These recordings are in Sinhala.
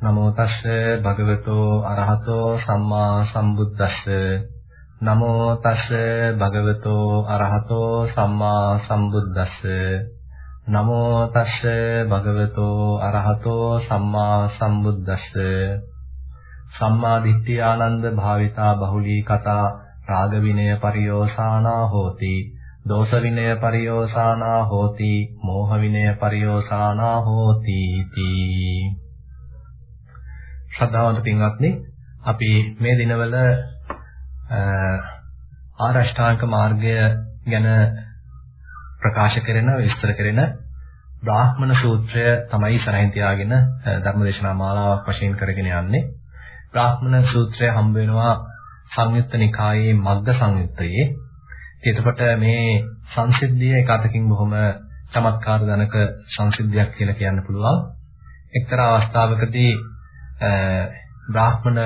නමෝ තස්ස භගවතෝ අරහතෝ සම්මා සම්බුද්දස්ස. නමෝ තස්ස භගවතෝ අරහතෝ සම්මා සම්බුද්දස්ස. නමෝ තස්ස භගවතෝ අරහතෝ සම්මා සම්බුද්දස්ස. සම්මා දිට්ඨිය ආනන්ද භාවිතා බහුලී කතා රාග විනය පරියෝසානා හෝති. දෝෂ විනය පරියෝසානා හෝති. මෝහ විනය පරියෝසානා හෝති. තී ශ්‍රද්ධාවන්ත පින්වත්නි අපි මේ දිනවල ආරෂ්ඨාංග මාර්ගය ගැන ප්‍රකාශ කරන විස්තර කරන බ්‍රාහ්මණ සූත්‍රය තමයි ඉස්සරහින් තියාගෙන ධර්මදේශනා මාලාවක් වශයෙන් කරගෙන යන්නේ. බ්‍රාහ්මණ සූත්‍රය හම්බ වෙනවා සංයුත්ත නිකායේ මග්ග සංයුත්තයේ. එතකොට මේ සංසිද්ධිය එක අතකින් බොහොම චමත්කාර ධනක සංසිද්ධියක් කියලා කියන්න පුළුවන්. එක්තරා අවස්ථාවකදී බ්‍රාහ්මණ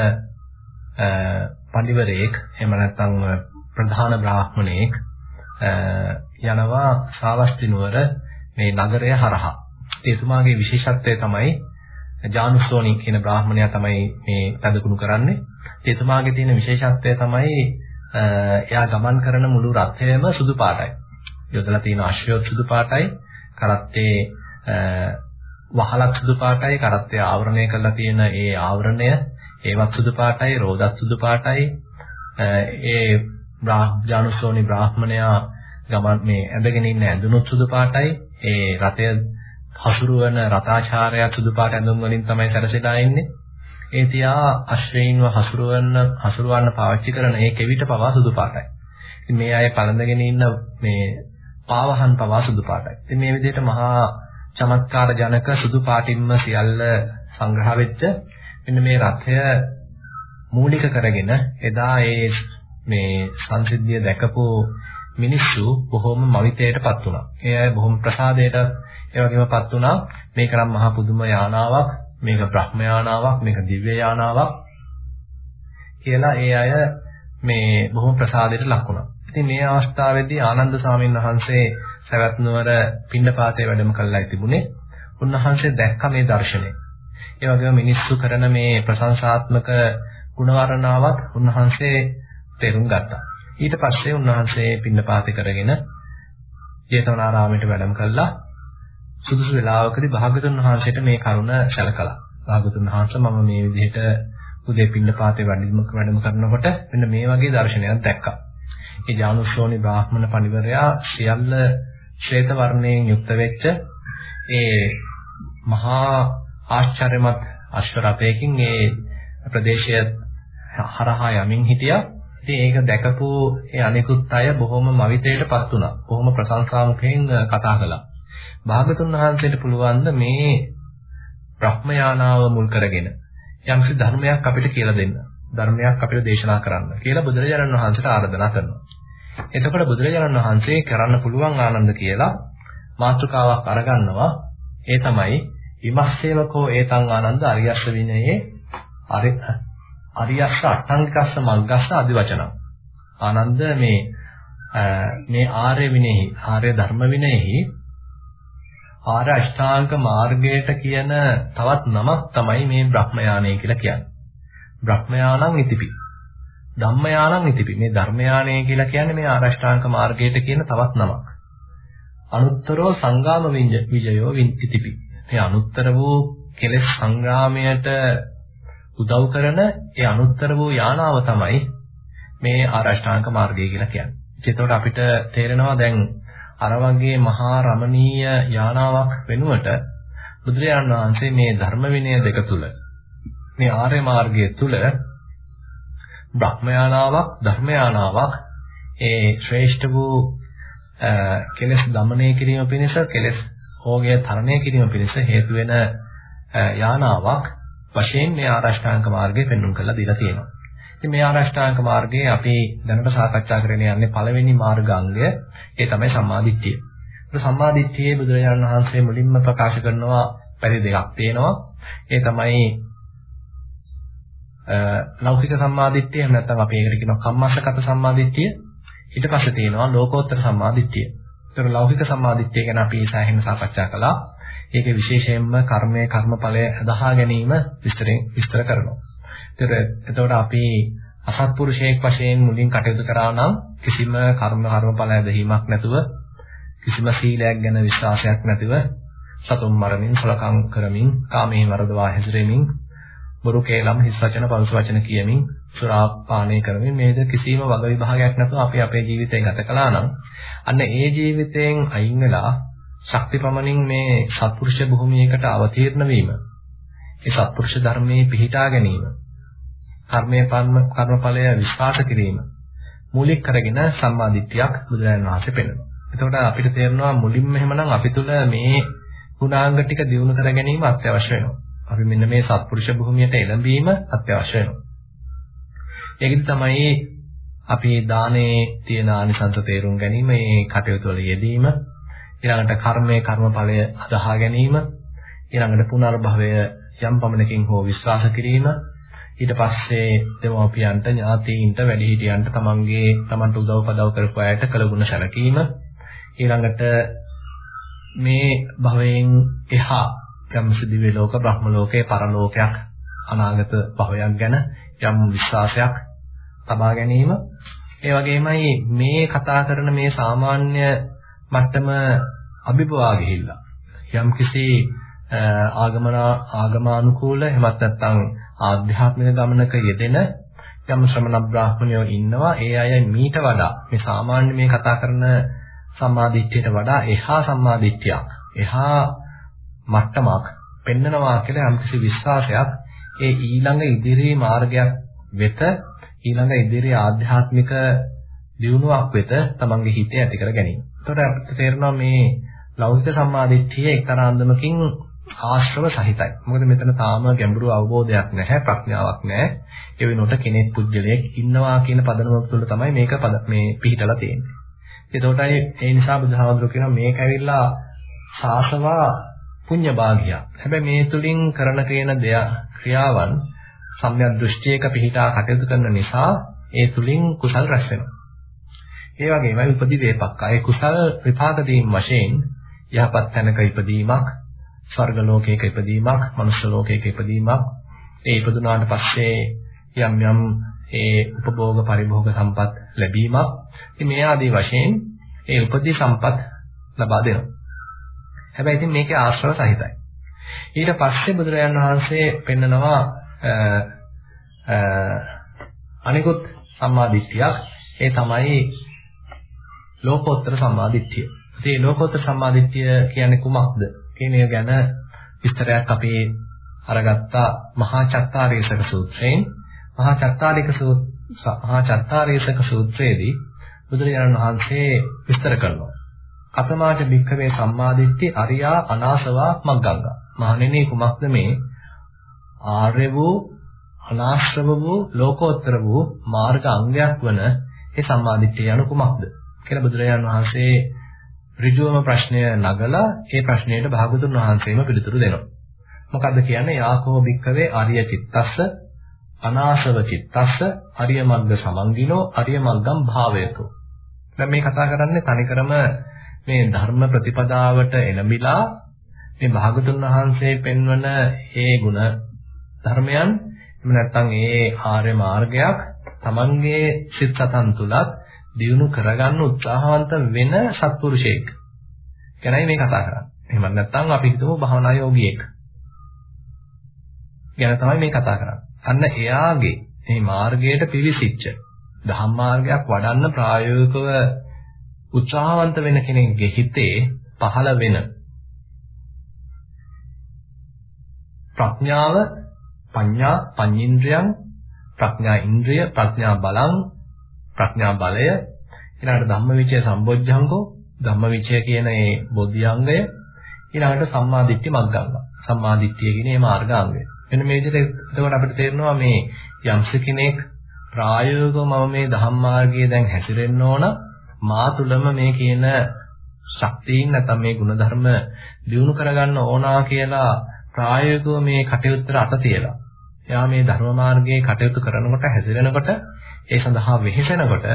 පඬිවරයෙක් එහෙම නැත්නම් ප්‍රධාන බ්‍රාහ්මණයෙක් යනවා ශ්‍රාවස්ති නුවර මේ නගරය හරහා. එතුමාගේ විශේෂත්වය තමයි ජානුස්සෝනි කියන බ්‍රාහ්මණයා තමයි මේ තදකුණු කරන්නේ. එතුමාගේ තියෙන විශේෂත්වය තමයි එයා ගමන් කරන මුළු රථයම සුදු පාටයි. යොදලා තියෙන අශ්වයොත් සුදු පාටයි. කරත්තේ වහලක් සුදු පාටයි. කරත්තේ ආවරණය කරලා තියෙන ඒ ආවරණය ඒවත් සුදු පාටයි. රෝදත් සුදු පාටයි. ඒ ජානුස්සෝනි බ්‍රාහ්මණයා ගමන් මේ ඇඳගෙන ඉන්න ඇඳුනුත් සුදු පාටයි. ඒ රථය හසුරුවන රථාචාර්ය සුදු පාට ඇඳුම් වලින් තමයි සැරසෙලා ඉන්නේ. ඒ තියා අශ්වයින්ව හසුරුවන්න හසුරුවන්න පාවිච්චි කරන ඒ කෙවිත පවා සුදු පාටයි. ඉතින් මේ අය පළඳගෙන ඉන්න මේ පාවහන් පවා සුදු පාටයි. ඉතින් මේ විදිහට මහා චමත්කාර ජනක සුදු පාටින්ම සියල්ල සංග්‍රහ වෙච්ච මෙන්න මේ රථය මූලික කරගෙන එදා ඒ මේ සංසිද්ධිය දැකපු මිනිස්සු බොහොම මවිතයටපත් වුණා. ඒ අය බොහොම ප්‍රසාදයට ඒ වගේමපත් වුණා. මේක නම් මහා පුදුම යානාවක්, මේක බ්‍රහ්ම යානාවක්, මේක දිව්‍ය යානාවක් කියලා ඒ අය මේ බොහොම ප්‍රසාදයට ලක් වුණා. ඉතින් මේ අවස්ථාවේදී ආනන්ද සාමීන් වහන්සේ සවැත් නුවර පින්නපාතේ වැඩම කළා තිබුණේ. උන්වහන්සේ දැක්ක මේ දර්ශනය. ඒ වගේම මිනිස්සු කරන මේ ප්‍රශංසාත්මක ගුණවර්ණාවක් උන්වහන්සේ තේරුම් ගත්තා. ඊට පස්සේ උන්වහන්සේ පින්නපාතේ කරගෙන ජේතවනාරාමයට වැඩම කළා. සුදුසු වෙලාවකදී භාගතුන් වහන්සේට මේ කරුණ සැලකලා. භාගතුන් වහන්සේ මම මේ විදිහට උදේ පින්නපාතේ වැඩම වැඩම කරනකොට මෙන්න මේ වගේ දර්ශනයක් දැක්කා. ඒ ජානුස්සෝනි බ්‍රාහ්මණ පඬිවරයා සියල්ල ශ්වේත වර්ණයෙන් යුක්ත වෙච්ච ඒ මහා ආශ්චර්යමත් අශ්ව රථයකින් ඒ ප්‍රදේශය හරහා යමින් හිටියා. ඉතින් ඒක දැකපු ඒ අනිකුත් අය බොහොම මවිතයටපත් වුණා. බොහොම ප්‍රශංසාමුඛයෙන් කතා කළා. භාගතුන් වහන්සේට පුළුවන් මේ බ්‍රහ්මයානාව මුල් කරගෙන යම්කිසි ධර්මයක් අපිට කියලා දෙන්න. ධර්මයක් අපිට දේශනා කරන්න කියලා බුදුරජාණන් වහන්සේට ආරාධනා කරනවා. එතකොට බුදුරජාණන් වහන්සේ කරන්න පුළුවන් ආනන්ද කියලා මාතෘකාවක් අරගන්නවා. ඒ තමයි විමස්සේවකෝ ඒතං ආනන්ද අරියස්ස විනයේ අරියස්ස අට්ඨංගිකස්ස මග්ගස්ස আদি වචන. ආනන්ද මේ මේ ආර්ය විනයෙහි ආර්ය ධර්ම විනයෙහි ආර්ය අෂ්ටාංග මාර්ගයට කියන තවත් නමක් තමයි මේ බ්‍රහ්මයානය කියලා කියන්නේ. බ්‍රහ්මයානං ඉතිපි. ධම්මයානං ඉතිපි. මේ ධර්මයානය කියලා කියන්නේ මේ ආර්ය අෂ්ටාංග මාර්ගයට කියන තවත් නමක්. අනුත්තරෝ සංගාම විජයෝ වින්තිපි. මේ අනුත්තර වූ කෙලෙස් සංග්‍රාමයට උදව් කරන ඒ අනුත්තර වූ යානාව තමයි මේ ආරෂ්ඨාංග මාර්ගය කියලා කියන්නේ. ඒකතකොට අපිට තේරෙනවා දැන් අර වගේ මහා රමණීය යානාවක් වෙනුවට බුදුරජාණන් වහන්සේ මේ ධර්ම විනය දෙක තුල මේ ආර්ය මාර්ගය තුල බ්‍රහ්මයානාවක් ධර්මයානාවක් ඒ ශ්‍රේෂ්ඨ වූ කෙලෙස් দমনය කිරීම පිණිස කෙලෙස් ඕගය තරණය කිරීම පිණිස හේතු වෙන යානාවක් වශයෙන් මේ ආරෂ්ඨාංග මාර්ගය පෙන්눔 කරලා දීලා තියෙනවා. ඉතින් මේ ආරෂ්ඨාංග මාර්ගයේ අපි දැනට සාකච්ඡා කරගෙන යන්නේ පළවෙනි මාර්ගාංගය ඒ තමයි සම්මාදිට්ඨිය. ඒ සම්මාදිට්ඨියේ බුදුරජාණන් වහන්සේ මුලින්ම ප්‍රකාශ කරනවා පරි දෙකක් තියෙනවා. ඒ තමයි ලෞකික සම්මාදිට්ඨිය එහෙම නැත්නම් අපි ඒකට කියනවා කම්මස්සගත සම්මාදිට්ඨිය. ඊට පස්සේ තියෙනවා ලෝකෝත්තර සම්මාදිට්ඨිය. ඒතර ලෞකික සම්මාදිට්ඨිය ගැන අපි සාහිණ සාකච්ඡා කළා. ඒකේ විශේෂයෙන්ම කර්මයේ කර්මඵලය අදහා ගැනීම විස්තරෙන් විස්තර කරනවා. එතකොට අපි අසත්පුරුෂයෙක් වශයෙන් මුලින් කටයුතු කරා නම් කිසිම කර්ම කර්මඵල ඇදහිීමක් නැතුව කිසිම සීලයක් ගැන විශ්වාසයක් නැතිව සතුන් මරමින් සලකම් කරමින් කාමයේ වරදවා හැසිරෙමින් බොරු කේලම් හිස් වචන පරුස වචන කියමින් සුරා පානය කරමින් මේද කිසිම වග විභාගයක් නැතුව අපි අපේ ජීවිතය ගත කළා නම් අන්න ඒ ජීවිතයෙන් අයින් වෙලා ශක්ති පමණින් මේ සත්පුරුෂ භූමියකට අවතීර්ණ වීම ඒ සත්පුරුෂ ධර්මයේ පිහිටා ගැනීම කර්මයේ කර්මඵලය විශ්වාස කිරීම මූලික කරගෙන සම්මාදිට්ඨියක් බුදුරජාණන් වහන්සේ පෙන්වනවා. එතකොට අපිට තේරෙනවා මුලින්ම එහෙමනම් අපි තුල මේ ගුණාංග ටික දියුණු කර ගැනීම අත්‍යවශ්‍ය වෙනවා. අපි මෙන්න මේ සත්පුරුෂ භූමියට එළඹීම අත්‍යවශ්‍ය වෙනවා. ඒකෙදි තමයි අපි දානේ තියෙන ආනිසංස තේරුම් ගැනීම, මේ කටයුතු වල යෙදීම, ඊළඟට කර්මයේ කර්මඵලය අදහා ගැනීම, ඊළඟට පුනර්භවය යම් පමණකින් හෝ විශ්වාස කිරීම, ඊට පස්සේ දෙමව්පියන්ට ඥාතීන්ට වැඩිහිටියන්ට තමන්ගේ තමන්ට උදව් පදව් කරපු අයට කළගුණ සැලකීම ඊළඟට මේ භවයෙන් එහා යම්සි දිව්‍ය ලෝක බ්‍රහ්ම ලෝකේ පරලෝකයක් අනාගත භවයක් ගැන යම් විශ්වාසයක් තබා ගැනීම. ඒ වගේමයි මේ කතා කරන මේ සාමාන්‍ය මට්ටම අභිභවා ගිහිල්ලා. යම්කිසි ආගමනා ආගමානුකූල එහෙමත් නැත්නම් ආධ්‍යාත්මික ගමනක යෙදෙන යම් ශ්‍රමණ බ්‍රාහ්මණයෝ ඉන්නවා ඒ අය මීට වඩා මේ සාමාන්‍ය මේ කතා කරන සම්මාදිට්ඨියට වඩා එහා සම්මාදිට්ඨියක් එහා මට්ටමක් පෙන්නනවා කියලා යම්කිසි විශ්වාසයක් ඒ ඊළඟ ඉදිරි මාර්ගයක් වෙත ඊළඟ ඉදිරි ආධ්‍යාත්මික දියුණුවක් වෙත තමන්ගේ හිතේ ඇති කර ගැනීම. එතකොට අපිට තේරෙනවා මේ ලෞකික සම්මාදිට්ඨිය එක්තරා අන්දමකින් ආශ්‍රව සහිතයි. මොකද මෙතන තාම ගැඹුරු අවබෝධයක් නැහැ, ප්‍රඥාවක් නැහැ. ඒ වෙනුවට කෙනෙක් පුජ්‍යලයක් ඉන්නවා කියන පදනම තුළ තමයි මේක මේ පිහිටලා තියෙන්නේ. එතකොටයි ඒ නිසා බුදුහාමුදුරු කියනවා මේක ඇවිල්ලා සාසවා පුඤ්ඤ භාගිය. හැබැයි මේ තුලින් කරන කියන දෙය ක්‍රියාවන් සම්‍යක් දෘෂ්ටියක පිහිටා කටයුතු කරන නිසා ඒ තුලින් කුසල් රැස් වෙනවා. ඒ වගේම උපදි වේපක්ක. ඒ කුසල් විපාක දීම් වශයෙන් යහපත් තැනක ඉපදීමක් ස්වර්ග ලෝකයක ඉපදීමක්, මනුෂ්‍ය ලෝකයක ඉපදීමක්, ඒ ඉපදුනාට පස්සේ යම් යම් ඒ උපභෝග පරිභෝග සම්පත් ලැබීමක්. ඉතින් මේ ආදී වශයෙන් ඒ උපදී සම්පත් ලබා දෙනවා. හැබැයි ඉතින් මේකේ ආශ්‍රව සහිතයි. ඊට පස්සේ බුදුරජාණන් වහන්සේ පෙන්නනවා අනිකුත් සම්මාදිට්ඨියක් ඒ තමයි ලෝකෝත්තර සම්මාදිට්ඨිය. ඉතින් ලෝකෝත්තර සම්මාදිට්ඨිය කියන්නේ කුමක්ද? කියන එක ගැන විස්තරයක් අපි අරගත්තා මහා චත්තාරීසක සූත්‍රයෙන් මහා චත්තාරික මහා චත්තාරීසක සූත්‍රයේදී බුදුරජාණන් වහන්සේ විස්තර කරනවා අතමාච භික්ඛවේ සම්මාදිට්ඨි අරියා අනාසවා මග්ගංගා මහණෙනි කුමක්ද මේ ආර්ය වූ අනාශ්‍රව වූ ලෝකෝත්තර වූ මාර්ග අංගයක් වන ඒ සම්මාදිට්ඨිය යනු කුමක්ද කියලා බුදුරජාණන් වහන්සේ ඍජුවම ප්‍රශ්නය නගලා ඒ ප්‍රශ්නයට භාගතුන් වහන්සේම පිළිතුරු දෙනවා. මොකද්ද කියන්නේ? යාකෝ භික්කවේ ආර්ය චිත්තස්ස අනාශව චිත්තස්ස ආර්ය මග්ග සමන්ගිනෝ ආර්ය මග්ගම් භාවයතෝ. දැන් මේ කතා කරන්නේ තනිකරම මේ ධර්ම ප්‍රතිපදාවට එළඹිලා මේ භාගතුන් වහන්සේ පෙන්වන ඒ ಗುಣ ධර්මයන් එහෙම නැත්නම් ඒ ආර්ය මාර්ගයක් තමන්ගේ සිත් සතන් තුලත් දියුණු කරගන්න උත්සාහවන්ත වෙන සත්පුරුෂයෙක්. ගැනයි මේ කතා කරන්නේ. එහෙම නැත්නම් අපි හිතමු භවනා යෝගියෙක්. ගැන තමයි මේ කතා කරන්නේ. අන්න එයාගේ මේ මාර්ගයට පිවිසිච්ච ධම්ම මාර්ගයක් වඩන්න ප්‍රායෝගිකව උත්සාහවන්ත වෙන කෙනෙක්ගේ හිතේ පහළ වෙන ප්‍රඥාව පඤ්ඤා පඤ්ඤේන්ද්‍රයන් ප්‍රඥා ඉන්ද්‍රිය ප්‍රඥා බලං ප්‍රඥා බලය. ඊළඟට ධම්මවිචය සම්බොජ්ජංගෝ. ධම්මවිචය කියන ඒ බොද්ධිඅංගය ඊළඟට සම්මාදිට්ඨි මග්ගංග. සම්මාදිට්ඨිය කියන මේ මාර්ගාංගය. මෙන්න මේ විදිහට එතකොට අපිට තේරෙනවා මේ යම්ස කෙනෙක් ප්‍රායෝගිකව මම මේ ධම්ම මාර්ගයේ දැන් හැසිරෙන්න ඕන. මා තුලම මේ කියන ශක්තියින් නැත්නම් මේ ಗುಣධර්ම දියුණු කරගන්න ඕනා කියලා ප්‍රායෝගිකව මේ කටයුත්තට අත තියලා එයා මේ ධර්ම මාර්ගයේ කටයුතු කරනකොට හැසිරෙනකොට ඒ සඳහා වෙහෙසෙනකොට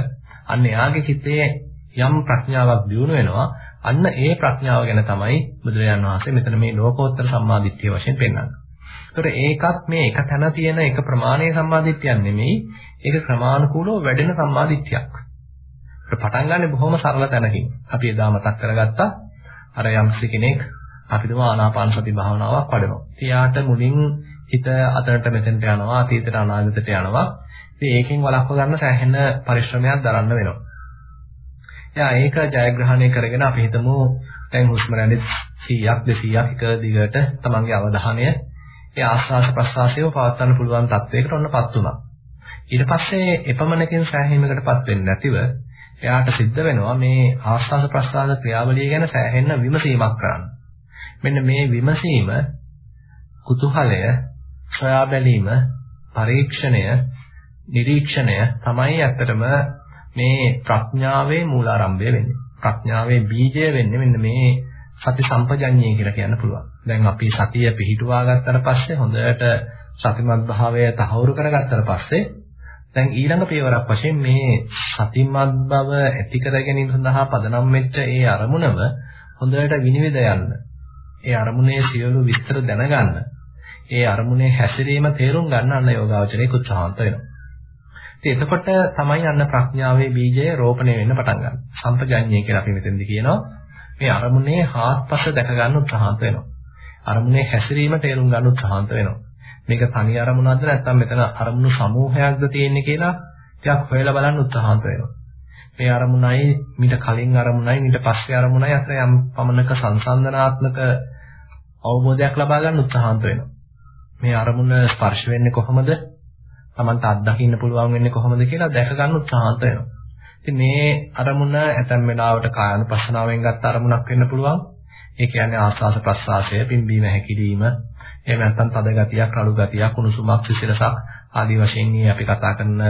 අන්න එයාගේ හිතේ යම් ප්‍රඥාවක් දියුණු වෙනවා අන්න ඒ ප්‍රඥාව ගැන තමයි බුදුරජාණන් වහන්සේ මෙතන මේ ලෝකෝත්තර සම්මාදිට්ඨිය වශයෙන් පෙන්වන්නේ. ඒතර ඒකත් මේ එක තැන තියෙන එක ප්‍රමාණයේ සම්මාදිට්ඨියක් නෙමෙයි. ඒක ක්‍රමානුකූලව වැඩෙන සම්මාදිට්ඨියක්. ඒක පටන් ගන්න බොහොම සරල තැනකින්. අපි එදා මතක් කරගත්තා. අර යම්සි කෙනෙක් අපිටම ආනාපාන සති භාවනාවක් වඩනවා. එයාට මුලින් හිත අතනට මෙතෙන්ට යනවා, අතීතයට අනාගතයට යනවා. ඉතින් ඒකෙන් වළක්ව ගන්න සෑහෙන පරිශ්‍රමයක් දරන්න වෙනවා. එයා ඒක ජයග්‍රහණය කරගෙන අපි හිතමු දැන් හුස්ම රැලි 100ක් 200ක් එක දිගට තමන්ගේ අවධානය ඒ ආස්වාස ප්‍රස්වාසයව පවත්වන්න පුළුවන් තත්වයකට ඔන්නපත් වුණා. ඊට පස්සේ එපමණකින් සෑහීමකටපත් වෙන්නේ නැතිව එයාට සිද්ධ වෙනවා මේ ආස්වාද ප්‍රස්වාද ක්‍රියාවලිය ගැන සෑහෙන්න විමසීමක් කරන්න. මෙන්න මේ විමසීම කුතුහලය සොයා බැලීම පරීක්ෂණය නිරීක්ෂණය තමයි ඇත්තටම මේ ප්‍රඥාවේ මූලාරම්භය වෙන්නේ. ප්‍රඥාවේ බීජය වෙන්නේ මෙන්න මේ සති සම්පජඤ්ඤය කියලා කියන්න පුළුවන්. දැන් අපි සතිය පිහිටුවා ගත්තට පස්සේ හොඳට සතිමත් භාවය තහවුරු කරගත්තට පස්සේ දැන් ඊළඟ පියවරක් වශයෙන් මේ සතිමත් බව ඇති කර ගැනීම සඳහා පදනම් වෙච්ච ඒ අරමුණම හොඳට විනිවිද යන්න. ඒ අරමුණේ සියලු විස්තර දැනගන්න. ඒ අරමුණේ හැසිරීම තේරුම් ගන්න අන්න යෝගාවචරයේ උත්සාහන්ත වෙනවා. ඉතින් එතකොට තමයි අන්න ප්‍රඥාවේ බීජය රෝපණය වෙන්න පටන් ගන්න. සම්පජඤ්ඤය කියලා අපි මෙතෙන්දි කියනවා. මේ අරමුණේ හාත්පස දැක ගන්න උත්සාහන්ත වෙනවා. අරමුණේ හැසිරීම තේරුම් ගන්න උත්සාහන්ත වෙනවා. මේක තනි අරමුණක්ද නැත්නම් මෙතන අරමුණු සමූහයක්ද තියෙන්නේ කියලා ටිකක් හොයලා බලන්න උත්සාහන්ත වෙනවා. මේ අරමුණයි මීට කලින් අරමුණයි මීට පස්සේ අරමුණයි අතර යම් පමණක සංසන්දනාත්මක අවබෝධයක් ලබා ගන්න උත්සාහන්ත වෙනවා. මේ අරමුණ ස්පර්ශ වෙන්නේ කොහොමද? Tamanta අත්දකින්න පුළුවන් වෙන්නේ කොහොමද කියලා දැක ගන්න උත්සාහන්ත වෙනවා. ඉතින් මේ අරමුණ ඇතැම් වෙලාවට කායानुපස්සනාවෙන් ගත්ත අරමුණක් වෙන්න පුළුවන්. ඒ කියන්නේ ආස්වාස ප්‍රස්වාසය, පිම්බීම හැකිලිම, එහෙම නැත්නම් තද ගතියක්, රළු ගතියක්, කුණුසුමක්, සිසිලසක් ආදී වශයෙන් මේ අපි කතා කරන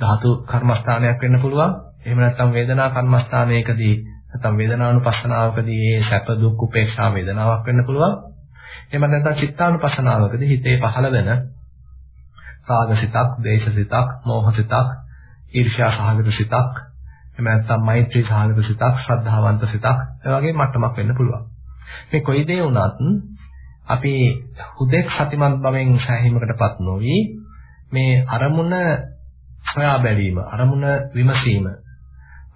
ධාතු කර්මස්ථානයක් වෙන්න පුළුවන්. එහෙම නැත්නම් වේදනා කර්මස්ථානයකදී නැත්නම් වේදනානුපස්සනාවකදී මේ සැප දුක් උපේක්ෂා වේදනාවක් වෙන්න පුළුවන්. එහෙම නැත්නම් චිත්තානුපස්සනාවකදී හිතේ පහළ වෙන රාගසිතක්, දේශසිතක්, මෝහසිතක්, ඊර්ෂ්‍යා සහගත සිතක්, එහෙම නැත්නම් මෛත්‍රී සහගත සිතක්, ශ්‍රද්ධාවන්ත සිතක්, ඒ වගේ මට්ටමක් වෙන්න පුළුවන්. මේ කොයි දේ වුණත් අපි හුදෙක් සතිමත් බවෙන් සෑහීමකටපත් නොවි මේ අරමුණ සොයා බැලීම අරමුණ විමසීම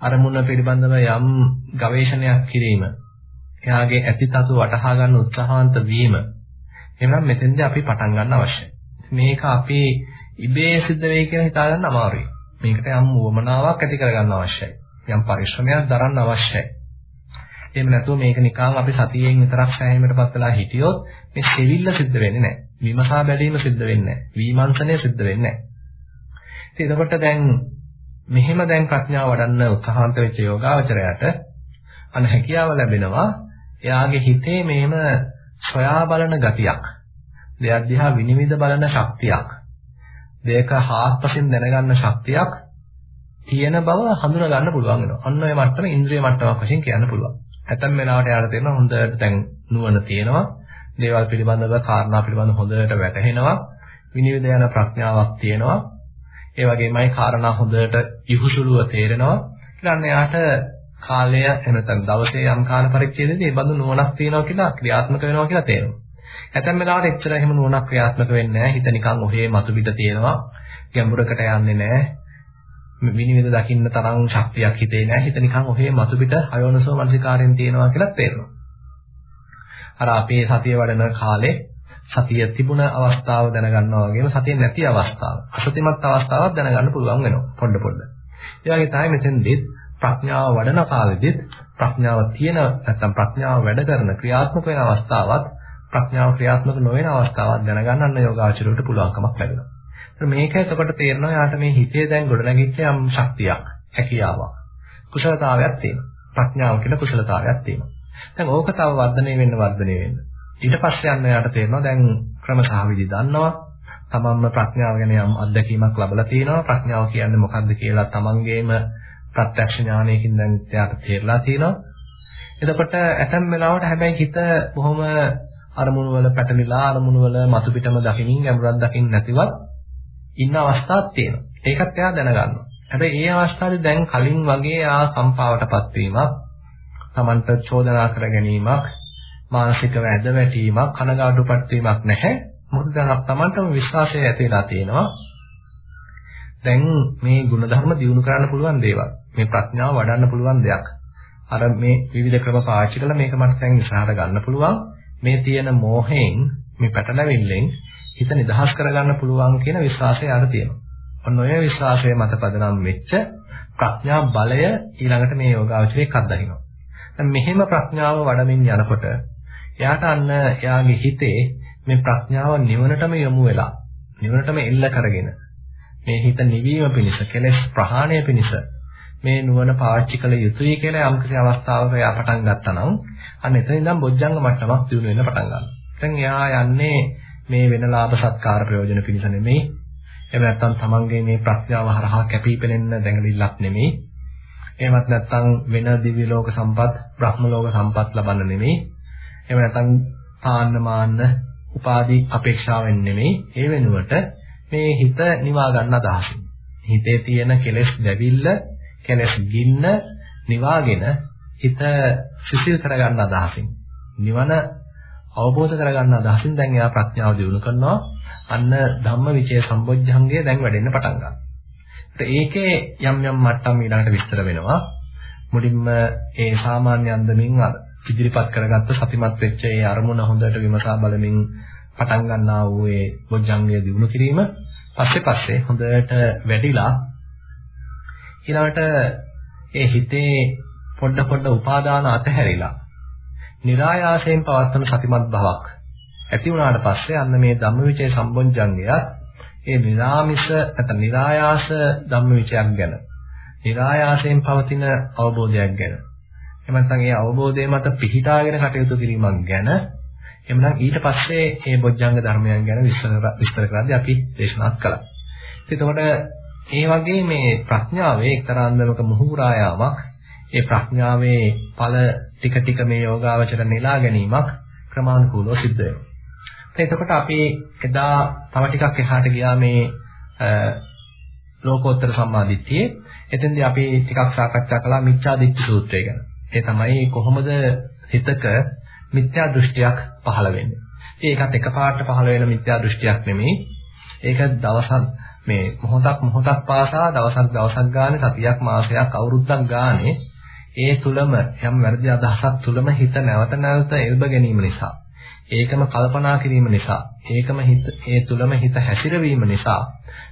අරමුණ පිළිබඳව යම් ගවේෂණයක් කිරීම එයාගේ ඇතිතතු වටහා ගන්න උත්සාහන්ත වීම එහෙනම් මෙතෙන්දී අපි පටන් ගන්න අවශ්‍යයි. මේක අපි ඉබේ සිද්ධ වෙයි කියලා හිතා ගන්න අමාරුයි. මේකට යම් වමනාවක් ඇති කර ගන්න අවශ්‍යයි. යම් පරිශ්‍රමයක් දරන්න අවශ්‍යයි. එහෙම නැතුව මේක නිකන් අපි සතියෙන් විතරක් සෑහීමකටපත් වෙලා හිටියොත් මේ සෙවිල්ල සිද්ධ වෙන්නේ නැහැ. විමසා බැලීම සිද්ධ වෙන්නේ නැහැ. විමර්ශනය සිද්ධ වෙන්නේ නැහැ. ඉතින් එතකොට දැන් මෙහෙම දැන් ප්‍රඥාව වඩන්න උත්සාහන්ත වෙච්ච යෝගාවචරයට අන හැකියාව ලැබෙනවා එයාගේ හිතේ මෙහෙම සොයා බලන ගතියක්. දෙයක් දිහා විනිවිද බලන ශක්තියක්. දෙයක හාත්පසින් දැනගන්න ශක්තියක් තියෙන බව හඳුනා ගන්න පුළුවන් වෙනවා. අන්න ඔය මට්ටම ඉන්ද්‍රිය මට්ටමක් වශයෙන් කියන්න පුළුවන්. ඇතැම් වෙලාවට යාට තේරෙනවා හොඳට දැන් නුවණ තියෙනවා. දේවල් පිළිබඳව කාරණා පිළිබඳව හොඳට වැටහෙනවා. විනිවිද යන ප්‍රඥාවක් තියෙනවා. ඒ වගේමයි කාරණා හොඳට ඉහුසුලුව තේරෙනවා. ඊළඟ එයාට කාලය එනතන දවසේ යම් කාල පරිච්ඡේදයේදී මේ බඳු නුවණක් තියෙනවා කියලා ක්‍රියාත්මක වෙනවා කියලා තේරෙනවා. ඇතැම් වෙලාවට එච්චර එහෙම නුවණක් ක්‍රියාත්මක වෙන්නේ නැහැ. හිත නිකන් ඔහේ මතු පිට තියෙනවා. ගැඹුරකට යන්නේ නැහැ. විනිවිද දකින්න තරම් ශක්තියක් හිතේ නැහැ. හිත නිකන් ඔහේ මතු පිට අයෝනසෝ මනසිකාරයෙන් තියෙනවා කියලා තේරෙනවා. අර අපේ සතිය වඩන කාලේ සතිය තිබුණ අවස්ථාව දැනගන්නවා වගේම සතිය නැති අවස්ථාව, අසතිමත් අවස්ථාවක් දැනගන්න පුළුවන් වෙනවා පොඩ පොඩ. ඒ වගේ තමයි මෙතෙන්දෙත් ප්‍රඥාව වඩන කාලෙදිත් ප්‍රඥාව තියෙන නැත්නම් ප්‍රඥාව වැඩ කරන ක්‍රියාත්මක වෙන අවස්ථාවත් ප්‍රඥාව ක්‍රියාත්මක නොවන අවස්ථාවක් දැනගන්න යෝගාචරයට පුළුවන්කමක් ලැබෙනවා. මේක එතකොට තේරෙනවා යාට මේ හිතේ දැන් ගොඩනැගිච්ච යම් ශක්තියක්, හැකියාවක්, කුසලතාවයක් තියෙනවා. ප්‍රඥාව කියන කුසලතාවයක් තියෙනවා. දැන් ඕක තව වර්ධනය වෙන්න වර්ධනය වෙන්න. ඊට පස්සේ යන්න යාට තේරෙනවා දැන් ක්‍රම සහ විදි දන්නවා. තමන්ම ප්‍රඥාව ගැන යම් අත්දැකීමක් ලැබලා තියෙනවා. ප්‍රඥාව කියන්නේ මොකක්ද කියලා තමන්ගේම ප්‍රත්‍යක්ෂ ඥානයකින් දැන් එයාට තේරලා තියෙනවා. එතකොට ඇතැම් වෙලාවට හැබැයි හිත බොහොම අරමුණු වල පැටලිලා අරමුණු වල මතු පිටම දකින්න ගැඹුරක් දකින්න නැතිවත් ඉන්න අවස්ථාවක් තියෙනවා. ඒකත් එයා දැනගන්නවා. හැබැයි ඒ අවස්ථාවේ දැන් කලින් වගේ ආ කම්පාවටපත් වීමක්, Tamanට චෝදනා කර ගැනීමක්, මානසිකව ඇද වැටීමක්, කනගාටුපත් වීමක් නැහැ. මොකද දැන් Tamanටම විශ්වාසය ඇති වෙලා තියෙනවා. දැන් මේ ಗುಣධර්ම දියුණු කරන්න පුළුවන් දේවල්. මේ ප්‍රඥාව වඩන්න පුළුවන් දෙයක්. අර මේ විවිධ ක්‍රම පාවිච්චි කරලා මේක මට දැන් ඉස්සරහට ගන්න පුළුවන්. මේ තියෙන මෝහයෙන්, මේ පැටලෙවිල්ලෙන් හිත නිදහස් කරගන්න පුළුවන් කියන විශ්වාසය යාට තියෙනවා. ඔන්න ඔය විශ්වාසය මත පදනම් වෙච්ච ප්‍රඥා බලය ඊළඟට මේ යෝගාවචරයේ අත්දකිනවා. දැන් මෙහෙම ප්‍රඥාව වඩමින් යනකොට එයාට අන්න එයාගේ හිතේ මේ ප්‍රඥාව නිවනටම යොමු වෙලා නිවනටම එල්ල කරගෙන මේ හිත නිවීම පිණිස කෙලෙස් ප්‍රහාණය පිණිස මේ නුවණ පාවිච්චි කළ යුතුයි කියලා යම්කිසි අවස්ථාවක එයා පටන් ගත්තා නම් අන්න එතන ඉඳන් බොජ්ජංග මට්ටමක් දිනු වෙන්න පටන් ගන්නවා. දැන් එයා යන්නේ මේ වෙන ලාභ සත්කාර ප්‍රයෝජන පිණිස නෙමෙයි. එහෙම නැත්නම් තමන්ගේ මේ ප්‍රඥාව හරහා කැපිපෙනෙන්න දැඟලිල්ලක් නෙමෙයි. එහෙමත් නැත්නම් වෙන දිව්‍ය ලෝක සම්පත්, බ්‍රහ්ම ලෝක සම්පත් ලබන්න නෙමෙයි. එහෙම නැත්නම් තාන්න මාන්න උපාදී අපේක්ෂාවෙන් නෙමෙයි. ඒ වෙනුවට මේ හිත නිවා ගන්න අදහසින්. හිතේ තියෙන කෙලෙස් දැවිල්ල, කෙලෙස් ගින්න නිවාගෙන හිත සිසිල් කරගන්න අදහසින්. නිවන අවබෝධ කරගන්න අදහසින් දැන් එයා ප්‍රඥාව දියුණු කරනවා. අන්න ධම්මවිචේ සම්බොජ්ජංගය දැන් වැඩෙන්න පටන් ගන්නවා. ඒකේ යම් යම් මට්ටම් ඊළඟට විස්තර වෙනවා. මුලින්ම ඒ සාමාන්‍ය අන්දමින් අර ඉදිරිපත් කරගත්ත සතිමත් වෙච්ච ඒ අරමුණ හොඳට විමසා බලමින් පටන් ගන්නා වූ ඒ බොජ්ජංගය දිනු කිරීම පස්සේ පස්සේ හොඳට වැඩිලා ඊළඟට ඒ හිතේ පොඩ පොඩ උපාදාන අතහැරිලා નિરાයාසයෙන් පවත්වන සතිමත් භාවයක් ඇති වුණාට පස්සේ අන්න මේ ධම්මවිචේ සම්බොජ්ජංගයත් ඒ නිරාමිෂ නැත්නම් નિરાයාස ධම්මවිචයක් ගැන નિરાයාසයෙන් පවතින අවබෝධයක් ගැන එහෙම නැත්නම් ඒ අවබෝධය මත පිහිටාගෙන කටයුතු කිරීමක් ගැන එමනම් ඊට පස්සේ මේ බොජ්ජංග ධර්මයන් ගැන විස්තර විස්තර කරද්දී අපි දේශනාත් කළා. එතකොට මේ වගේ මේ ප්‍රඥාවේ එක්තරා අන්දමක මුහුරායාමක් ඒ ප්‍රඥාවේ ඵල ටික ටික මේ යෝගාවචර නෙලා ගැනීමක් ක්‍රමානුකූලව සිද්ධ වෙනවා. එතකොට අපි එදා තව ටිකක් එහාට ගියා මේ ලෝකෝත්තර සම්මාදිට්ඨියේ. එතෙන්දී අපි ටිකක් සාකච්ඡා කළා මිච්ඡා දිට්ඨි සූත්‍රය ගැන. ඒ තමයි කොහොමද හිතක මිත්‍යා දෘෂ්ටියක් පහළ වෙන්නේ. ඒකත් එකපාරට පහළ වෙන මිත්‍යා දෘෂ්ටියක් නෙමෙයි. ඒක දවසක් මේ මොහොතක් මොහොතක් පාසා දවසක් දවසක් ගානේ සතියක් මාසයක් අවුරුද්දක් ගානේ ඒ තුලම යම් වැරදි අදහසක් තුලම හිත නැවත නැවත එල්බ ගැනීම නිසා ඒකම කල්පනා කිරීම නිසා ඒකම හිත ඒ තුලම හිත හැසිරවීම නිසා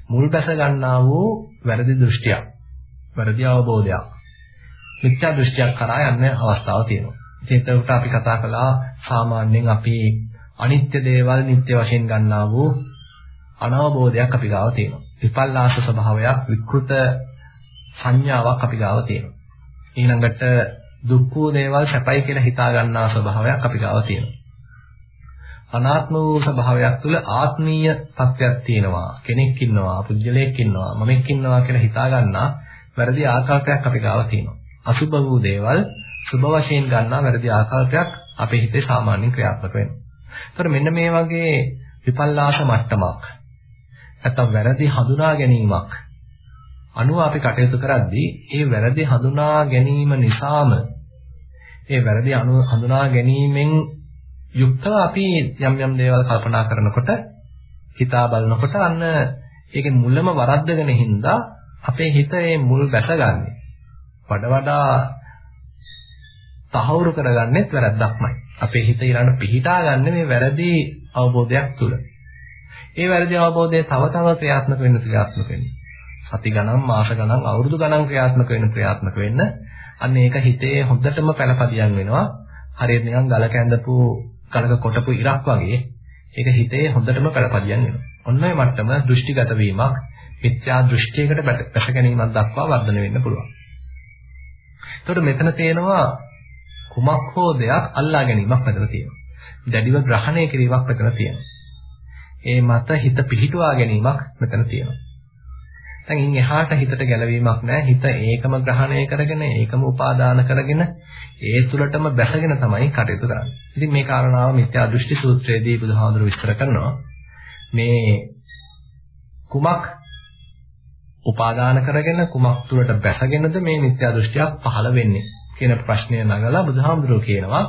මුල් බැස ගන්නා වූ වැරදි දෘෂ්ටියක් වැරදි අවබෝධයක් මිත්‍යා දෘෂ්ටියක් කරා යන්න අවස්ථාවක් තියෙනවා එතකොට අපි කතා කළා සාමාන්‍යයෙන් අපි අනිත්‍ය දේවල් නිට්ටය වශයෙන් ගන්නා වූ අනවබෝධයක් අපි ගාව තියෙනවා. විපල්ලාස ස්වභාවයක් විකෘත සංඥාවක් අපි ගාව තියෙනවා. ඊළඟට දුක් වූ දේවල් සැපයි කියලා හිතා ගන්නා ස්වභාවයක් අපි ගාව තියෙනවා. අනාත්ම වූ ස්වභාවයක් තුළ ආත්මීය තත්ත්වයක් තියෙනවා. කෙනෙක් ඉන්නවා, පුජ්‍යලයක් ඉන්නවා, මමෙක් ඉන්නවා කියලා හිතා ගන්නා වැරදි ආකාරයක් අපි ගාව තියෙනවා. අසුභ වූ දේවල් සුභ වශයෙන් ගන්නා වැරදි ආකල්පයක් අපේ හිතේ සාමාන්‍යයෙන් ක්‍රියාත්මක වෙනවා. ඒතර මෙන්න මේ වගේ විපල්ලාස මට්ටමක් නැත්තම් වැරදි හඳුනා ගැනීමක් අනුව අපි කටයුතු කරද්දී ඒ වැරදි හඳුනා ගැනීම නිසාම ඒ වැරදි හඳුනා ගැනීමෙන් යුක්තව අපි යම් යම් දේවල් කල්පනා කරනකොට හිතා බලනකොට අන්න ඒකේ මුලම වරද්දගෙන හින්දා අපේ හිත ඒ මුල් බැසගන්නේ වඩා වඩා තහවුරු කරගන්නෙත් වැරද්දක්මයි. අපේ හිත ඊළඟ පිහිටාගන්නේ මේ වැරදි අවබෝධයක් තුළ. ඒ වැරදි අවබෝධය තව තව ක්‍රියාත්මක වෙන්න ක්‍රියාත්මක වෙන්න. සති ගණන්, මාස ගණන්, අවුරුදු ගණන් ක්‍රියාත්මක වෙන්න ක්‍රියාත්මක වෙන්න. අන්න ඒක හිතේ හොඳටම පළපදියම් වෙනවා. හරියට නිකන් ගල කැඳපු ගලක කොටපු ඉරක් වගේ ඒක හිතේ හොඳටම පළපදියම් වෙනවා. ඔන්න ඔය මට්ටම දෘෂ්ටිගත වීමක්, මිත්‍යා දෘෂ්ටියකට බැස ගැනීමක් දක්වා වර්ධනය වෙන්න පුළුවන්. එතකොට මෙතන තේනවා කුමක් හෝ දෙයක් අල්ලා ගැනීමක් මෙතන තියෙනවා. දැඩිව ග්‍රහණය කිරීමක් මෙතන තියෙනවා. ඒ මත හිත පිහිටුවා ගැනීමක් මෙතන තියෙනවා. දැන් ඉන් එහාට හිතට ගැලවීමක් නැහැ. හිත ඒකම ග්‍රහණය කරගෙන ඒකම උපාදාන කරගෙන ඒ තුලටම බැසගෙන තමයි කටයුතු කරන්නේ. ඉතින් මේ කාරණාව මිත්‍යා දෘෂ්ටි සූත්‍රයේදී බුදුහාමුදුරු විස්තර කරනවා. මේ කුමක් උපාදාන කරගෙන කුමක් තුළට බැසගෙනද මේ මිත්‍යා දෘෂ්ටියක් පහළ වෙන්නේ කියන ප්‍රශ්නය නගලා බුදුහාමුදුරුවෝ කියනවා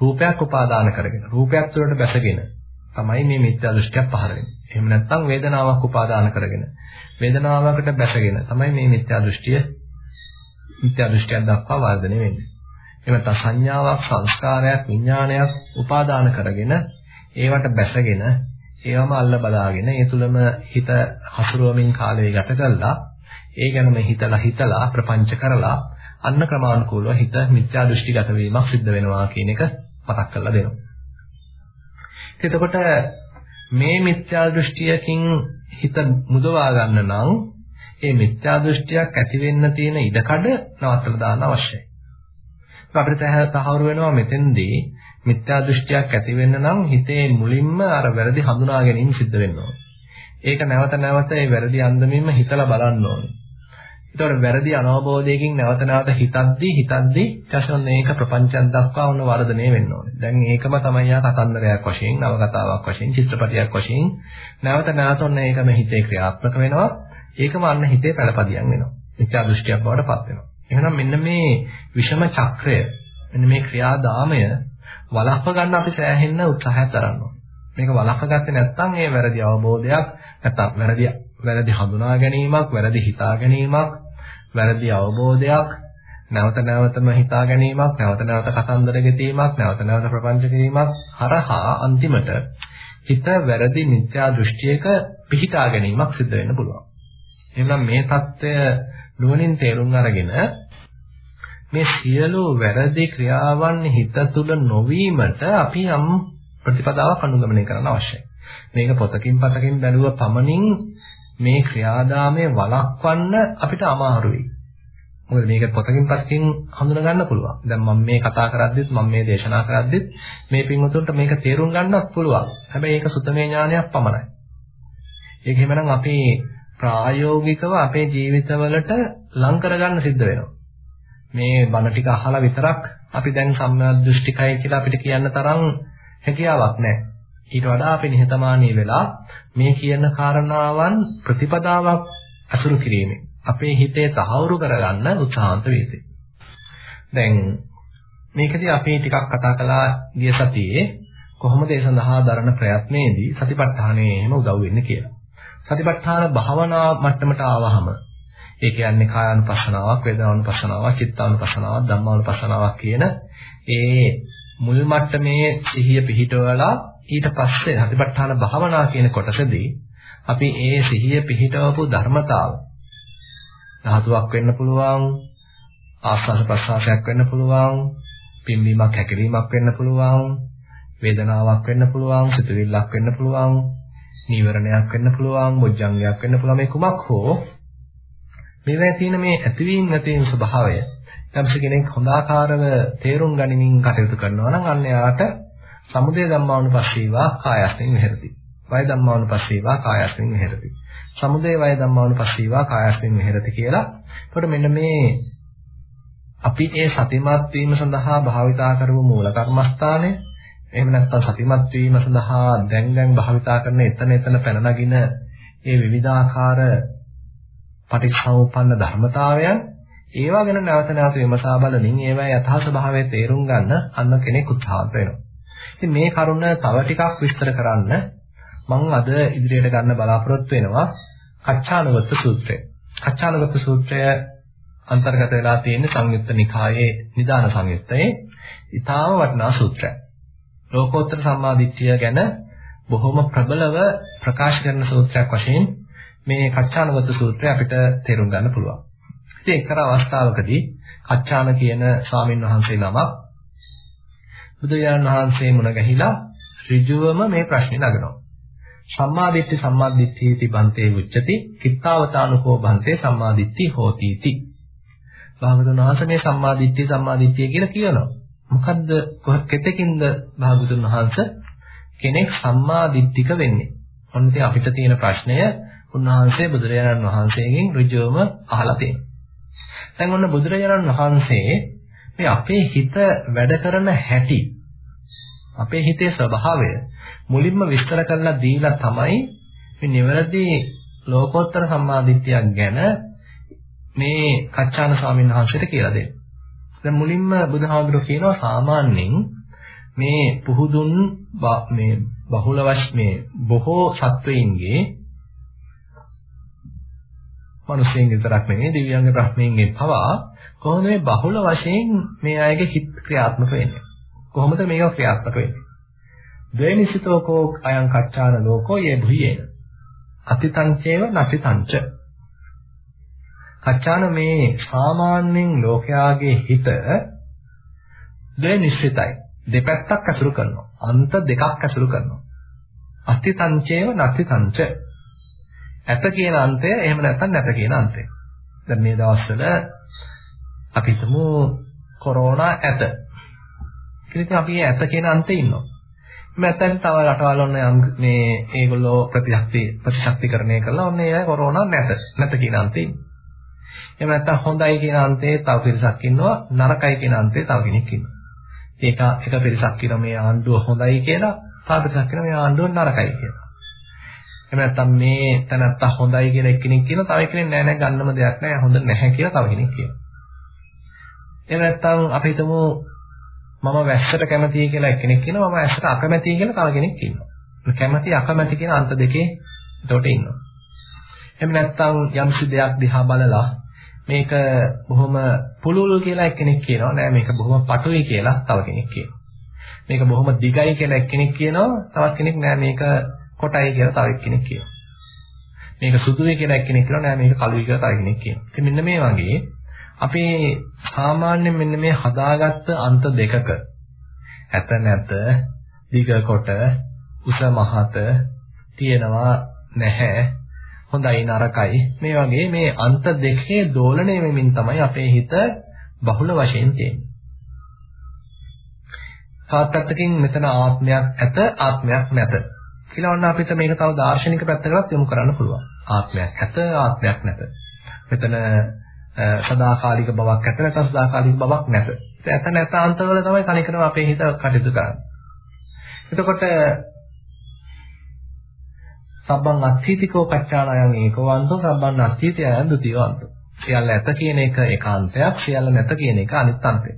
රූපයක් උපාදාන කරගෙන රූපයක් තුළට බැසගෙන තමයි මේ මිත්‍යා දෘෂ්ටියක් පහළ වෙන්නේ. එහෙම නැත්නම් වේදනාවක් උපාදාන කරගෙන වේදනාවකට බැසගෙන තමයි මේ මිත්‍යා දෘෂ්ටිය මිත්‍යා දෘෂ්ටියක් දක්වා වර්ධනය වෙන්නේ. එහෙම නැත්නම් සංඥාවක්, සංස්කාරයක්, විඥානයක් උපාදාන කරගෙන ඒවට බැසගෙන ඒවම අල්ල බදාගෙන ඒ තුලම හිත හසුරුවමින් කාලය ගත කළා ඒ ගැනම හිතලා හිතලා ප්‍රපංච කරලා අන්න ක්‍රමානුකූලව හිත මිත්‍යා දෘෂ්ටිගත වීමක් සිද්ධ වෙනවා කියන එක මතක් කරලා දෙනවා. එතකොට මේ මිත්‍යා දෘෂ්ටියකින් හිත මුදවා ගන්න නම් ඒ මිත්‍යා දෘෂ්ටියක් ඇති වෙන්න තියෙන ඉඩකඩ නවත්තලා දාන්න අවශ්‍යයි. අපිට තහවුරු වෙනවා මෙතෙන්දී මිත්‍යා දෘෂ්ටියක් ඇති වෙන්න නම් හිතේ මුලින්ම අර වැරදි හඳුනා ගැනීම සිද්ධ වෙන්න ඕනේ. ඒක නැවත නැවත ඒ වැරදි අන්දමින්ම හිතලා බලන්න ඕනේ. ඒතකොට වැරදි අනවබෝධයකින් නැවත නැවත හිතද්දී හිතද්දී ඊටසොන් මේක ප්‍රපංචයක් දක්වා වුණ වර්ධනය වෙන්න ඕනේ. දැන් ඒකම තමයි යා කතන්දරයක් වශයෙන්, නවකතාවක් වශයෙන්, චිත්‍රපටයක් වශයෙන් නැවත නැවත ඔන්න ඒකම හිතේ ක්‍රියාත්මක වෙනවා. ඒකම අන්න හිතේ පළපදියම් වෙනවා. මිත්‍යා දෘෂ්ටියක් බවට පත් වෙනවා. එහෙනම් මෙන්න මේ විෂම චක්‍රය මෙන්න මේ ක්‍රියාදාමය වළක්ව ගන්න අපි සෑහෙන්න උත්සාහයක් දරනවා. මේක වළක්ව ගත්තේ නැත්නම් ඒ වැරදි අවබෝධයක් නැත්නම් වැරදි වැරදි හඳුනා ගැනීමක්, වැරදි හිතා ගැනීමක්, වැරදි අවබෝධයක්, නැවත නැවතම හිතා ගැනීමක්, නැවත නැවත කතන්දර ගෙතීමක්, නැවත නැවත ප්‍රපංච කිරීමක් හරහා අන්තිමට හිත වැරදි මිත්‍යා දෘෂ්ටියක පිහිටා ගැනීමක් සිද්ධ වෙන්න පුළුවන්. එහෙනම් මේ தত্ত্বය නුවණින් තේරුම් අරගෙන මේ සියලු වැරදි ක්‍රියාවන් හිත තුළ නොවීමට අපි යම් ප්‍රතිපදාවක් අනුගමනය කරන්න අවශ්‍යයි. මේක පොතකින් පතකින් බැලුව පමණින් මේ ක්‍රියාදාමය වළක්වන්න අපිට අමාරුයි. මොකද මේක පොතකින් පතකින් හඳුනා ගන්න පුළුවන්. දැන් මම මේ කතා කරද්දිත් මම මේ දේශනා කරද්දිත් මේ පින්වතුන්ට මේක තේරුම් ගන්නත් පුළුවන්. හැබැයි ඒක සුතමේ ඥානයක් පමණයි. ඒක එහෙමනම් අපි ප්‍රායෝගිකව අපේ ජීවිතවලට ලං කරගන්න සිද්ධ වෙනවා. මේ බණ ටික අහලා විතරක් අපි දැන් සම්මා දෘෂ්ටිකයි කියලා අපිට කියන්න තරම් හැකියාවක් නැහැ. ඊට වඩා අපි නිහතමානී වෙලා මේ කියන කාරණාවන් ප්‍රතිපදාවක් අසුරු කිරීමෙන් අපේ හිතේ තහවුරු කරගන්න උත්සාහන්ත වේදී. දැන් මේකදී අපි ටිකක් කතා කළා ගිය සතියේ කොහොමද ඒ සඳහා දරන ප්‍රයත්නයේදී සතිපට්ඨානයේ එහෙම උදව් වෙන්නේ කියලා. සතිපට්ඨාන භාවනා මට්ටමට ආවහම ඒ කියන්නේ කායानुපස්සනාවක්, වේදනානුපස්සනාවක්, චිත්තානුපස්සනාවක්, ධම්මානුපස්සනාවක් කියන ඒ මුල් මට්ටමේ සිහිය පිහිටවලා ඊට පස්සේ සතිපට්ඨාන භාවනා කියන කොටසදී අපි ඒ සිහිය පිහිටවපු ධර්මතාව ධාතුවක් වෙන්න පුළුවන් ආස්වාද ප්‍රසආසයක් වෙන්න පුළුවන් පිම්බීමක් හැකිලීමක් වෙන්න පුළුවන් වේදනාවක් වෙන්න පුළුවන් සිතුවිල්ලක් වෙන්න පුළුවන් නීවරණයක් වෙන්න පුළුවන් බොජ්ජංගයක් වෙන්න පුළුවන් මේ කුමක් හෝ මේවා තියෙන මේ ඇතිවීම නැතිවීම ස්වභාවය යම්ස කෙනෙක් හොඳාකාරව තේරුම් ගනිමින් කටයුතු කරනවා නම් අන්න යාට සමුදය ධම්මානුපස්සීවා කායස්මින් විහෙරති. වය ධම්මානුපස්සීවා කායස්මින් විහෙරති. සමුදය වය ධම්මානුපස්සීවා කායස්මින් විහෙරති කියලා. එතකොට මෙන්න මේ අපි ඒ සතිමත් වීම සඳහා භාවිතා කරපු මූල කර්මස්ථානය එහෙම නැත්නම් සතිමත් වීම සඳහා දැන් දැන් භාවිතා කරන එතන එතන පැන නගින ඒ විවිධාකාර පටිච්චසමුප්පන්න ධර්මතාවයන් ඒවා ගැන නැවත නැවත විමසා බලමින් ඒවා යථා ස්වභාවය තේරුම් ගන්න අන්න කෙනෙක් උත්සාහ වෙනවා. ඉතින් මේ කරුණ තව ටිකක් විස්තර කරන්න මම අද ඉදිරියට ගන්න බලාපොරොත්තු වෙනවා කච්චානවත්ත සූත්‍රය. කච්චානවත්ත සූත්‍රය අන්තර්ගත වෙලා තියෙන සංයුත්ත නිකායේ නිදාන සංයුත්තේ ඊටාම වටිනා සූත්‍රයක්. ලෝකෝත්තර සම්මාදිට්ඨිය ගැන බොහොම ප්‍රබලව ප්‍රකාශ කරන සූත්‍රයක් වශයෙන් මේ කච්චානවත සූත්‍රය අපිට තේරුම් ගන්න පුළුවන්. ඉතින් එක්තරා අවස්ථාවකදී කච්චාන කියන ස්වාමින් වහන්සේ නමක් බුදුරජාණන් වහන්සේ මුණ ගැහිලා ඍජුවම මේ ප්‍රශ්නේ නගනවා. සම්මාදිට්ඨි සම්මාදිට්ඨීති බන්තේ උච්චති කිත්තාවතානුකෝ බන්තේ සම්මාදිට්ඨි හෝතිති. භාගතුන් වහන්සේ මේ සම්මාදිට්ඨි සම්මාදිට්ඨිය කියලා කියනවා. මොකද්ද කෙතකින්ද භාගතුන් වහන්සේ කෙනෙක් සම්මාදිට්ඨික වෙන්නේ? ඔන්න ඉතින් අපිට තියෙන ප්‍රශ්නය උන්වහන්සේ බුදුරජාණන් වහන්සේගෙන් ඍජුවම අහලා තියෙනවා. දැන් ඔන්න බුදුරජාණන් වහන්සේ මේ අපේ හිත වැඩ කරන හැටි අපේ හිතේ ස්වභාවය මුලින්ම විස්තර කරලා දීලා තමයි මේ නිවැරදි ලෝකෝත්තර සම්මාදිට්ඨියක් ගැන මේ කච්චාන ස්වාමීන් වහන්සේට කියලා දෙන්න. දැන් මුලින්ම බුදුහාමුදුරුවෝ කියනවා සාමාන්‍යයෙන් මේ පුහුදුන් මේ බහුල වශ මේ බොහෝ සත්වයින්ගේ මිනිසෙන් විතරක් නෙමෙයි දිව්‍යංග බ්‍රහ්මීන්ගේ පවා කොහොමද මේ බහුල වශයෙන් මේ අයගේ හිත ක්‍රියාත්මක වෙන්නේ? කොහොමද මේක ක්‍රියාත්මක වෙන්නේ? ද්වේනිසිතෝකෝ අයං කච්චාන ලෝකෝ යේ භුයේන අතිතංචේව නතිතංච. කච්චාන මේ සාමාන්‍යයෙන් ලෝකයාගේ හිත ද්වේනිසිතයි. දෙපැත්තක් ඇසුරු කරනවා. අන්ත දෙකක් ඇසුරු කරනවා. අතිතංචේව නතිතංච. ඇත කියන අන්තය එහෙම නැත්නම් නැත කියන අන්තය. දැන් මේ දවස්වල අපි හිතමු කොරෝනා ඇත. ඉතින් අපි ඇත කියන අන්තේ ඉන්නවා. මැතන් තව රටවල් ඔන්න යම් මේ ඒගොල්ලෝ ප්‍රතිශක්ති ප්‍රතිශක්තිකරණය කරලා ඔන්න ඒ කොරෝනා නැත. නැත කියන අන්තේ එහෙම නැත්නම් හොඳයි කියන අන්තේ තව පිරිසක් ඉන්නවා. නරකයි කියන අන්තේ තව කෙනෙක් ඉන්නවා. ඒක එක පිරිසක් කියන මේ ආණ්ඩුව හොඳයි කියලා තව පිරිසක් කියන මේ ආණ්ඩුව නරකයි කියලා. එහෙම නැත්නම් මේ තැනත්තා හොඳයි කියලා එක්කෙනෙක් කියනවා තව එක්කෙනෙක් නෑ නෑ ගන්නම දෙයක් නෑ. හොඳ නැහැ කියලා තව කෙනෙක් කියනවා එහෙම නැත්නම් අපි හිතමු මම වැස්සට කැමතියි කියලා එක්කෙනෙක් කියනවා මම වැස්සට අකමැතියි කියලා තව කෙනෙක් ඉන්නවා. කැමති අකමැති කියන අන්ත දෙකේ එතකොට ඉන්නවා. එහෙම නැත්නම් යම්සි දෙයක් දිහා බලලා මේක බොහොම පුළුල් කියලා එක්කෙනෙක් කියනවා නෑ මේක බොහොම පටුයි කියලා තව කෙනෙක් කියනවා. මේක බොහොම දිගයි කියලා එක්කෙනෙක් කියනවා තවත් කෙනෙක් නෑ මේක කොටයි කියලා තව එක්කෙනෙක් කියනවා. මේක සුදුයි කියලා එක්කෙනෙක් කියනවා නෑ මේක කළුයි කියලා තව කෙනෙක් කියනවා. ඉතින් මෙන්න මේ වගේ අපේ සාමාන්‍ය මෙන්න මේ හදාගත්ත අන්ත දෙකක ඇත නැත දිග කොට උස මහත තියෙනවා නැහැ හොඳයි නරකයි මේ වගේ මේ අන්ත දෙකේ දෝලණය වෙමින් තමයි අපේ හිත බහුල වශයෙන් තියෙන්නේ. තාත්තකින් මෙතන ආත්මයක් ඇත ආත්මයක් නැත කියලා වන්න අපිට මේක තව දාර්ශනික පැත්තකටත් යොමු කරන්න පුළුවන්. ආත්මයක් ඇත ආත්මයක් නැත. මෙතන සදාකාලික බවක් ඇත නැත්නම් සදාකාලික බවක් නැත. ඇත නැත අන්තවල තමයි කණිකරම අපේ හිත කටයුතු කරන්නේ. එතකොට සබ්බං අත්ථීතිකෝ පච්චාණයන් ඒකවන්තෝ සබ්බං අත්ථීතයන් ဒ ුතියවන්තෝ. සියල්ල ඇත කියන එක ඒකාන්තයක් සියල්ල නැත කියන එක අනිත් අන්තය.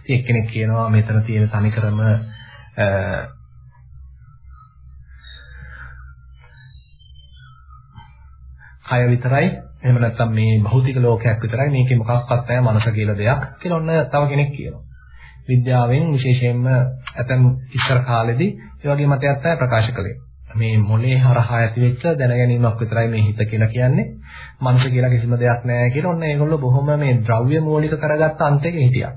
ඉතින් එක්කෙනෙක් කියනවා මෙතන තියෙන තනිකරම කය විතරයි එහෙම නැත්නම් මේ භෞතික ලෝකයක් විතරයි මේකේ මොකක්වත් නැහැ මනස කියලා දෙයක් කියලා ඔන්න තව කෙනෙක් කියනවා. විද්‍යාවෙන් විශේෂයෙන්ම ඇතම් ඉස්සර කාලෙදී ඒ වගේ මතයක් තමයි ප්‍රකාශ කළේ. මේ මොලේ හරහා ඇතිවෙච්ච දැනගැනීමක් විතරයි මේ හිත කියලා කියන්නේ. මනස කියලා කිසිම දෙයක් නැහැ කියලා ඔන්න ඒගොල්ලෝ බොහොම මේ ද්‍රව්‍ය මූලික කරගත්ත අන්තයක හිටියා.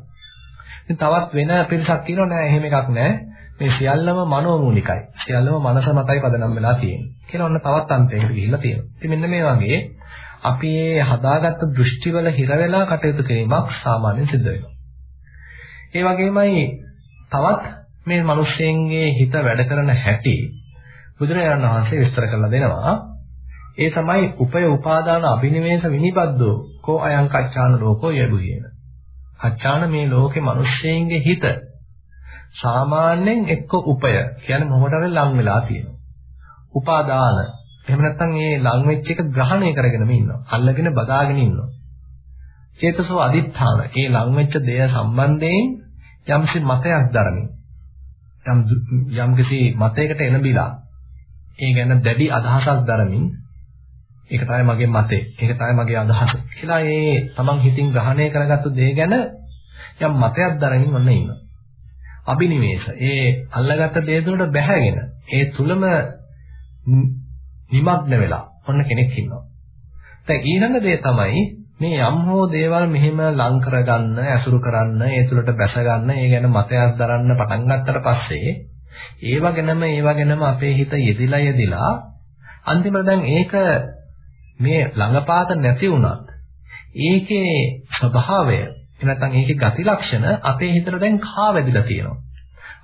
ඉතින් තවත් වෙන පිරිසක් කියනවා නෑ එහෙම එකක් නෑ. මේ සියල්ලම මනෝමූලිකයි. සියල්ලම මනස මතයි පදනම් වෙලා තියෙන්නේ. කියලා ඔන්න තවත් අන්තයකට ගිහිල්ලා තියෙනවා. ඉතින් මෙන්න මේ වගේ අපි මේ හදාගත්ත දෘෂ්ටිවල හිර වෙලා කටයුතු කිරීමක් සාමාන්‍යයෙන් සිද්ධ වෙනවා. ඒ වගේමයි තවත් මේ මිනිස්සෙන්ගේ හිත වැඩ කරන හැටි බුදුරජාණන් වහන්සේ විස්තර කරලා දෙනවා. ඒ තමයි උපය උපාදාන අභිනිවේෂ විනිබද්දෝ කෝ අයං කච්චාන ලෝකෝ යදුහේන. කච්චාන මේ ලෝකේ මිනිස්සෙන්ගේ හිත සාමාන්‍යයෙන් එක්ක උපය කියන්නේ මොහොතකට ලං වෙලා තියෙනවා. උපාදාන එහෙම නැත්නම් මේ ලං වෙච්ච එක ග්‍රහණය කරගෙනම ඉන්නවා. අල්ලගෙන බදාගෙන ඉන්නවා. චේතසෝ අදිත්‍ථාන. මේ ලං වෙච්ච දෙය සම්බන්ධයෙන් යම්සි මතයක් දරමින් යම් යම් කිසි මතයකට එළඹිලා ඒ ගැන දැඩි අදහසක් දරමින් ඒක තමයි මගේ මතේ. ඒක තමයි මගේ අදහස. කියලා ඒ තමන් හිතින් ග්‍රහණය කරගත්තු දේ ගැන යම් මතයක් දරමින් ඔන්න ඉන්නවා. අබිනිවේෂ. ඒ අල්ලගත්ත දේ තුළට බැහැගෙන ඒ තුලම නිමග්න වෙලා ඔන්න කෙනෙක් ඉන්නවා. දැන් ඊළඟ දේ තමයි මේ යම් හෝ දේවල් මෙහෙම ලං කරගන්න, ඇසුරු කරන්න, ඒ තුලට බැස ගන්න, ඒ ගැන මතයක් දරන්න පටන් ගත්තට පස්සේ ඒව ගැනම ඒව ගැනම අපේ හිත යෙදිලා යෙදිලා අන්තිමට දැන් ඒක මේ ළඟපාත නැති වුණත් ඒකේ ස්වභාවය නැත්නම් ඒකේ ගති ලක්ෂණ අපේ හිතට දැන් කා වැදිලා තියෙනවා.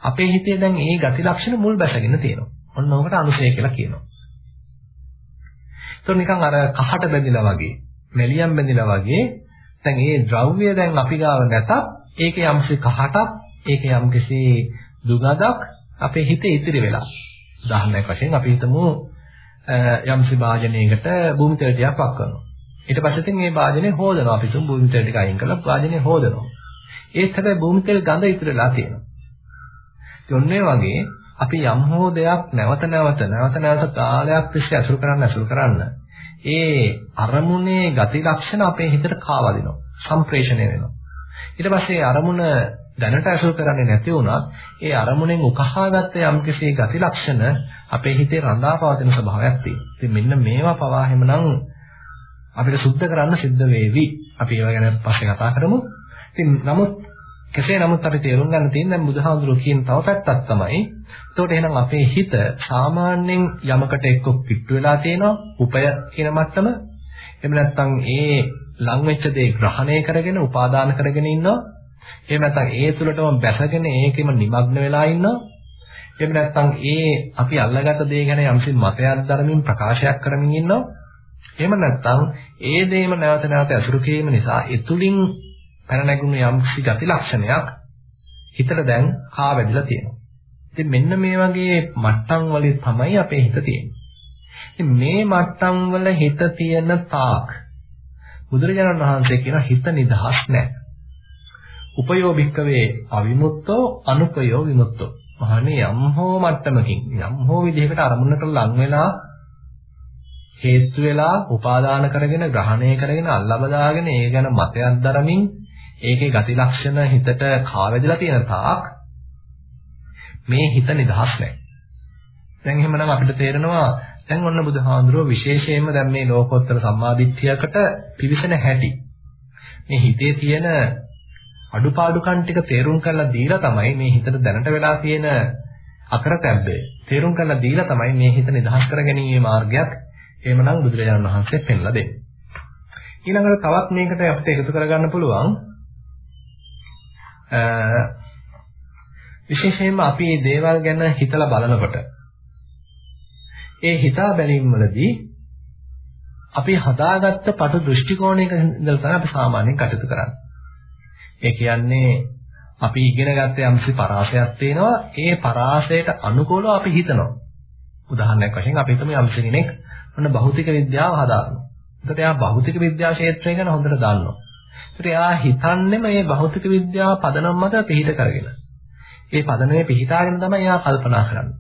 අපේ හිතේ දැන් ඒ ගති ලක්ෂණ මුල් බැසගෙන තියෙනවා. ඔන්න ඕකට අනුසය කියලා කියනවා. ඒක නිකන් අර කහට බැඳිලා වගේ, මෙලියම් බැඳිලා වගේ. දැන් මේ ද්‍රව්‍ය දැන් අපි ගාව නැතත් ඒකේ යම්සි කහටක්, ඒකේ යම්කිසි දුගඳක් අපේ හිතේ ඉතිරි වෙලා. උදාහරණයක් වශයෙන් අපි හිතමු යම්සි වාජනයකට භූමි තෙල් ටිකක් පක් කරනවා. ඊට පස්සේ ඉතින් මේ වාජනේ හොදනවා අපි තුන් භූමි තෙල් ටික අයින් කරලා වාජනේ හොදනවා. ඒත් හැබැයි භූමි තෙල් ගඳ ඉතුරුලා තියෙනවා. ඒ වගේ අපි යම් හෝ දෙයක් නැවත නැවත නැවත නැවත කාලයක් තිස්සේ අසුර කරන්න අසුර කරන්න ඒ අරමුණේ ගති ලක්ෂණ අපේ හිතට කාවදිනවා. සම්ප්‍රේෂණය වෙනවා. ඊට පස්සේ අරමුණ දැනට අසුර කරන්නේ නැති වුණත් ඒ අරමුණෙන් උකහාගත්ත යම්කිසි ගති ලක්ෂණ අපේ හිතේ රඳා පවතින ස්වභාවයක් තියෙනවා. ඉතින් මෙන්න මේවා පවා හැමනම් අපිට සුද්ධ කරන්න සිද්ධ වේවි. අපි ඒවා ගැන පස්සේ කතා කරමු. ඉතින් නමුත් කෙසේ නමුත් අපි තේරුම් ගන්න තියෙන දැන් බුදුහාමුදුරුවෝ කියන තව පැත්තක් තමයි. එතකොට එහෙනම් අපේ හිත සාමාන්‍යයෙන් යමකට එක්ක පිට්ටු වෙලා තියෙනවා උපය කියන මට්ටම. එහෙම නැත්නම් ඒ ලං වෙච්ච දේ ග්‍රහණය කරගෙන උපාදාන කරගෙන ඉන්නවා. එහෙම නැත්නම් ඒ තුලටම බැසගෙන ඒකෙම নিমগ্ন වෙලා ඉන්නවා. එහෙම නැත්නම් ඒ අපි අල්ලගත්ත දේ ගැන යම්සි මතයක් දරමින් ප්‍රකාශයක් කරමින් ඉන්නවා. එහෙම නැත්නම් ඒ දේම නැවත නැවත අසුරු කිරීම නිසා ඒ තුලින් පැන නැගුණු යම්සි ගති ලක්ෂණයක් හිතට දැන් කා වැදිලා තියෙනවා. ඉතින් මෙන්න මේ වගේ මට්ටම් වලින් තමයි අපේ හිත තියෙන්නේ. ඉතින් මේ මට්ටම් වල හිත තියෙන තාක් බුදුරජාණන් වහන්සේ කියන හිත නිදහස් නැහැ. උපයෝ භික්කවේ අවිමුක්තෝ අනුපයෝ විමුක්තෝ. මහණේ යම් හෝ මට්ටමකින් යම් හෝ විදිහකට අරමුණකට ලං වෙලා හේතු වෙලා උපාදාන කරගෙන ග්‍රහණය කරගෙන අල්ලබදාගෙන ඒ ගැන මතයක් දරමින් ඒකේ ගති ලක්ෂණ හිතට කාවැදලා තියෙන තාක් මේ හිත නිදහස් නැහැ. දැන් එහෙමනම් අපිට තේරෙනවා දැන් ඔන්න බුදුහාඳුරෝ විශේෂයෙන්ම දැන් මේ ලෝකෝත්තර සම්මාදිට්ඨියකට පිවිසෙන හැටි. මේ හිතේ තියෙන අඩුපාඩුකම් ටික තේරුම් කරලා දීලා තමයි මේ හිතට දැනට වෙලා තියෙන අකරතැබ්බේ තේරුම් කරලා දීලා තමයි මේ හිත නිදහස් කරගැනීමේ මාර්ගයක් එහෙමනම් බුදුරජාණන් වහන්සේ පෙන්ලා දෙන්නේ. ඊළඟට තවත් මේකට අපිට එකතු කරගන්න පුළුවන් විශේෂයෙන්ම අපි මේ දේවල් ගැන හිතලා බලනකොට ඒ හිතා බැලීම් වලදී අපි හදාගත්ත පටු දෘෂ්ටි කෝණයක ඉඳලා තමයි අපි සාමාන්‍යයෙන් කටයුතු කරන්නේ. ඒ කියන්නේ අපි ඉගෙන ගත්ත යම්සි පරාසයක් තියෙනවා ඒ පරාසයට අනුකූලව අපි හිතනවා. උදාහරණයක් වශයෙන් අපි හිතමු යම්සි කෙනෙක් මොන භෞතික විද්‍යාව හදාගන්නවා. එතකොට එයා භෞතික විද්‍යා ක්ෂේත්‍රය ගැන හොඳට දන්නවා. ඒකට එයා හිතන්නේම මේ භෞතික විද්‍යාව පදනම් මත පිළිහිද කරගෙන. ඒ පදනමේ පිහිටාගෙන තමයි එයා කල්පනා කරන්නේ.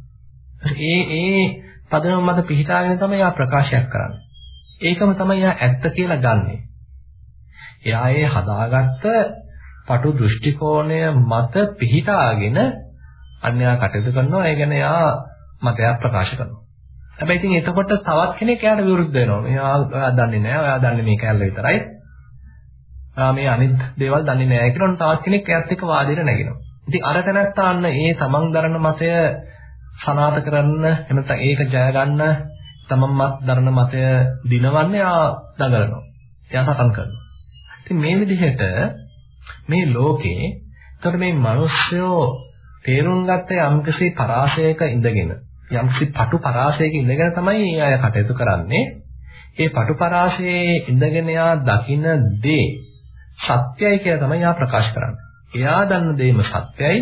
ඒ ඒ පදනම මත පිහිටාගෙන තමයි එයා ප්‍රකාශයක් කරන්නේ. ඒකම තමයි එයා ඇත්ත කියලා ගන්නෙ. එයා ඒ හදාගත්ත පටු දෘෂ්ටි කෝණය මත පිහිටාගෙන අන්‍යයා කටයුතු කරනවා. ඒ ගැන එයා මතයක් ප්‍රකාශ කරනවා. හැබැයි ඉතින් එතකොට තවත් කෙනෙක් එයාට විරුද්ධ වෙනවා. මෙයා ඔයා දන්නේ නැහැ. ඔයා දන්නේ මේ කැලේ විතරයි. ඔයා මේ අනිත් දේවල් දන්නේ නැහැ කියලා තවත් කෙනෙක් එයාත් එක්ක වාදෙට නැගෙනවා. ඉතින් අර තැනත්තා අන්න ඒ තමන් දරන මතය සනාත කරන්න එහෙම නැත්නම් ඒක ජය ගන්න තමන්මත් දරන මතය දිනවන්නේ ආ දඟලනවා. එයා සටන් කරනවා. ඉතින් මේ විදිහට මේ ලෝකේ එතකොට මේ මිනිස්සුયો තේරුම් ගත්ත යම්කිසි පරාසයක ඉඳගෙන යම්කිසි පටු පරාසයක ඉඳගෙන තමයි මේ අය කටයුතු කරන්නේ. ඒ පටු පරාසයේ ඉඳගෙන යා දකින දේ සත්‍යයි කියලා තමයි යා ප්‍රකාශ කරන්නේ. එයා දන්න දෙයම සත්‍යයි.